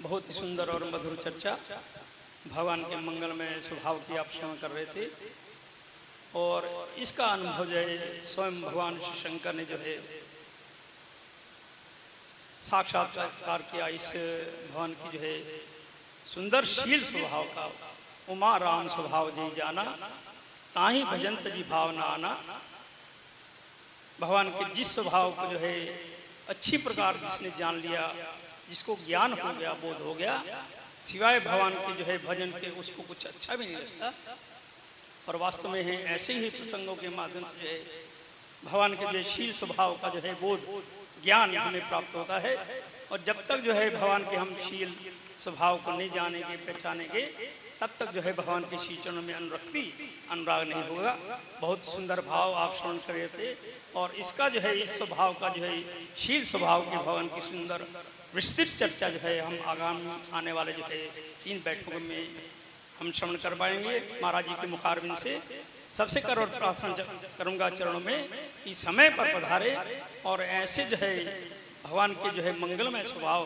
बहुत ही सुंदर और मधुर चर्चा। भगवान के मंगल में स्वभाव की आप श्रवण कर रहे थे। और इसका अनुभव जो है, स्वयं भगवान श्री शंकर ने जो है, साक्षात्कार किया इस भगवान की जो है सुंदर शील स्वभाव का, उमा राम स्वभाव जी जाना, ताही भजंत जी भावना आना। भगवान के जिस स्वभाव को जो है, अच्छी प्रकार जिसने जान लिया, जिसको ज्ञान हो गया, बोध हो गया, सिवाय भगवान के जो है भजन के उसको कुछ अच्छा भी नहीं लगता। और वास्तव में है, ऐसे ही प्रसंगों के माध्यम से जो है, भगवान के जो शील स्वभाव का जो है बोध, ज्ञान हमें प्राप्त होता है। और जब तक जो है भगवान के हम शील स्वभाव को नहीं जानेंगे, पहचानेंगे तब तक जो है भगवान के चरणों में अनुरक्ति, अनुराग नहीं होगा। बहुत सुंदर भाव आप श्रवण कर थे। और इसका जो है, इस स्वभाव का जो है, शील स्वभाव के भगवान की सुंदर विस्तृत चर्चा जो है, हम आगामी आने वाले जो है, तीन बैठकों में हम श्रवण कर पाएँगे। महाराज जी के मुखारबिन से सबसे कर और प्रार्थना करूँगा चरणों में कि समय पर पधारे और ऐसे जो है, भगवान के जो है मंगलमय स्वभाव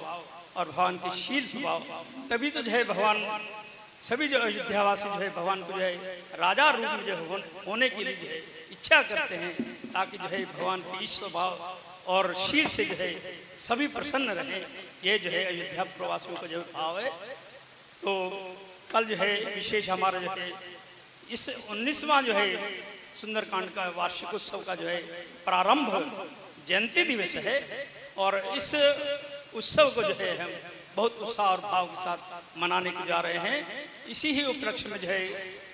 और भगवान के शील स्वभाव, तभी तो जो है भगवान सभी जो अयोध्यावासी जो है भगवान को जो है राजा रूप में जो है होन- के लिए है इच्छा करते हैं ताकि जो है भगवान के इस स्वभाव और शीर से जो है सभी प्रसन्न रहे ये जो है अयोध्या प्रवासियों का जो भाव है तो कल जो है विशेष हमारा जो है इस उन्नीसवा जो है सुंदरकांड का वार्षिक उत्सव का जो है प्रारंभ जयंती दिवस है और इस उत्सव को जो है हम बहुत उत्साह और भाव के साथ मनाने को जा रहे हैं। इसी ही उपलक्ष्य में जो है,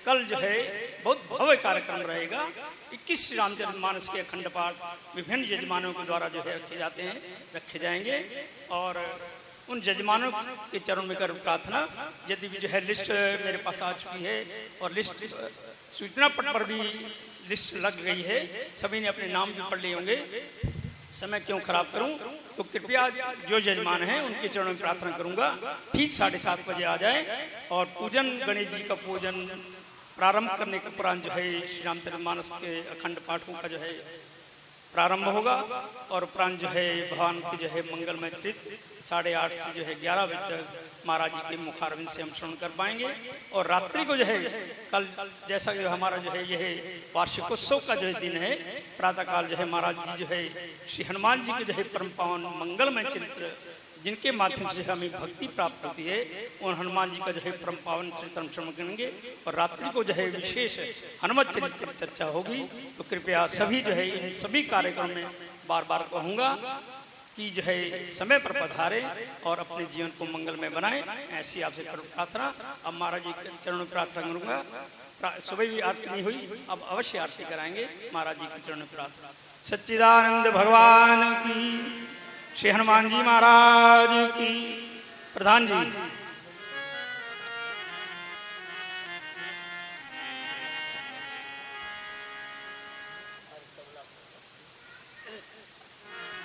कल जो है, बहुत भव्य कार्यक्रम रहेगा। 21 श्री रामचरित मानस के अखंड पाठ विभिन्न यजमानों के द्वारा जो है रखे जाते हैं, रखे जाएँगे। और उन जजमानों के चरण में कर प्रार्थना, यदि जो है लिस्ट मेरे पास आ चुकी है, और लिस्ट सूचना पट पर भी लिस्ट लग गई है, सभी ने अपने नाम भी पढ़ लिए होंगे। समय क्यों खराब करूँ? तो कृपया जो यजमान हैं, उनके चरणों में प्रार्थना करूँगा। ठीक साढ़े सात बजे आ जाए और पूजन, गणेश जी का पूजन प्रारंभ करने के उपरांत जो है श्री रामचरित मानस के अखंड पाठों का जो है प्रारंभ होगा और प्राण जो है भगवान की जो है मंगलमय चरित साढ़े आठ से जो है ग्यारह बजे तक महाराज जी के मुखारविंद से हम श्रवण कर पाएँगे। और रात्रि को जो है, कल जैसा कि हमारा जो है, यह वार्षिकोत्सव का जो है दिन है, प्रातःकाल जो है महाराज जी जो है, श्री हनुमान जी के जो है परम पावन मंगलमय चरित्र जिनके माध्यम से हमें भक्ति प्राप्त होती है, उन हनुमान जी का जो है परम पावन चरित्र श्रवण करेंगे। और रात्रि को जो है विशेष हनुमत चरित्र चर्चा होगी। तो कृपया सभी जो है, इन सभी कार्यक्रम में बार बार कहूँगा कि जो है, समय पर पधारे और अपने जीवन को मंगलमय बनाए। ऐसी आपसे प्रार्थना। अब महाराज जी चरणों प्रार्थना करूँगा। सुबह भी आरती नहीं हुई। अब अवश्य आरती कराएँगे। महाराज जी के चरणों प्रार्थना। सच्चिदानंद भगवान की श्री हनुमान जी महाराज की। प्रधान जी।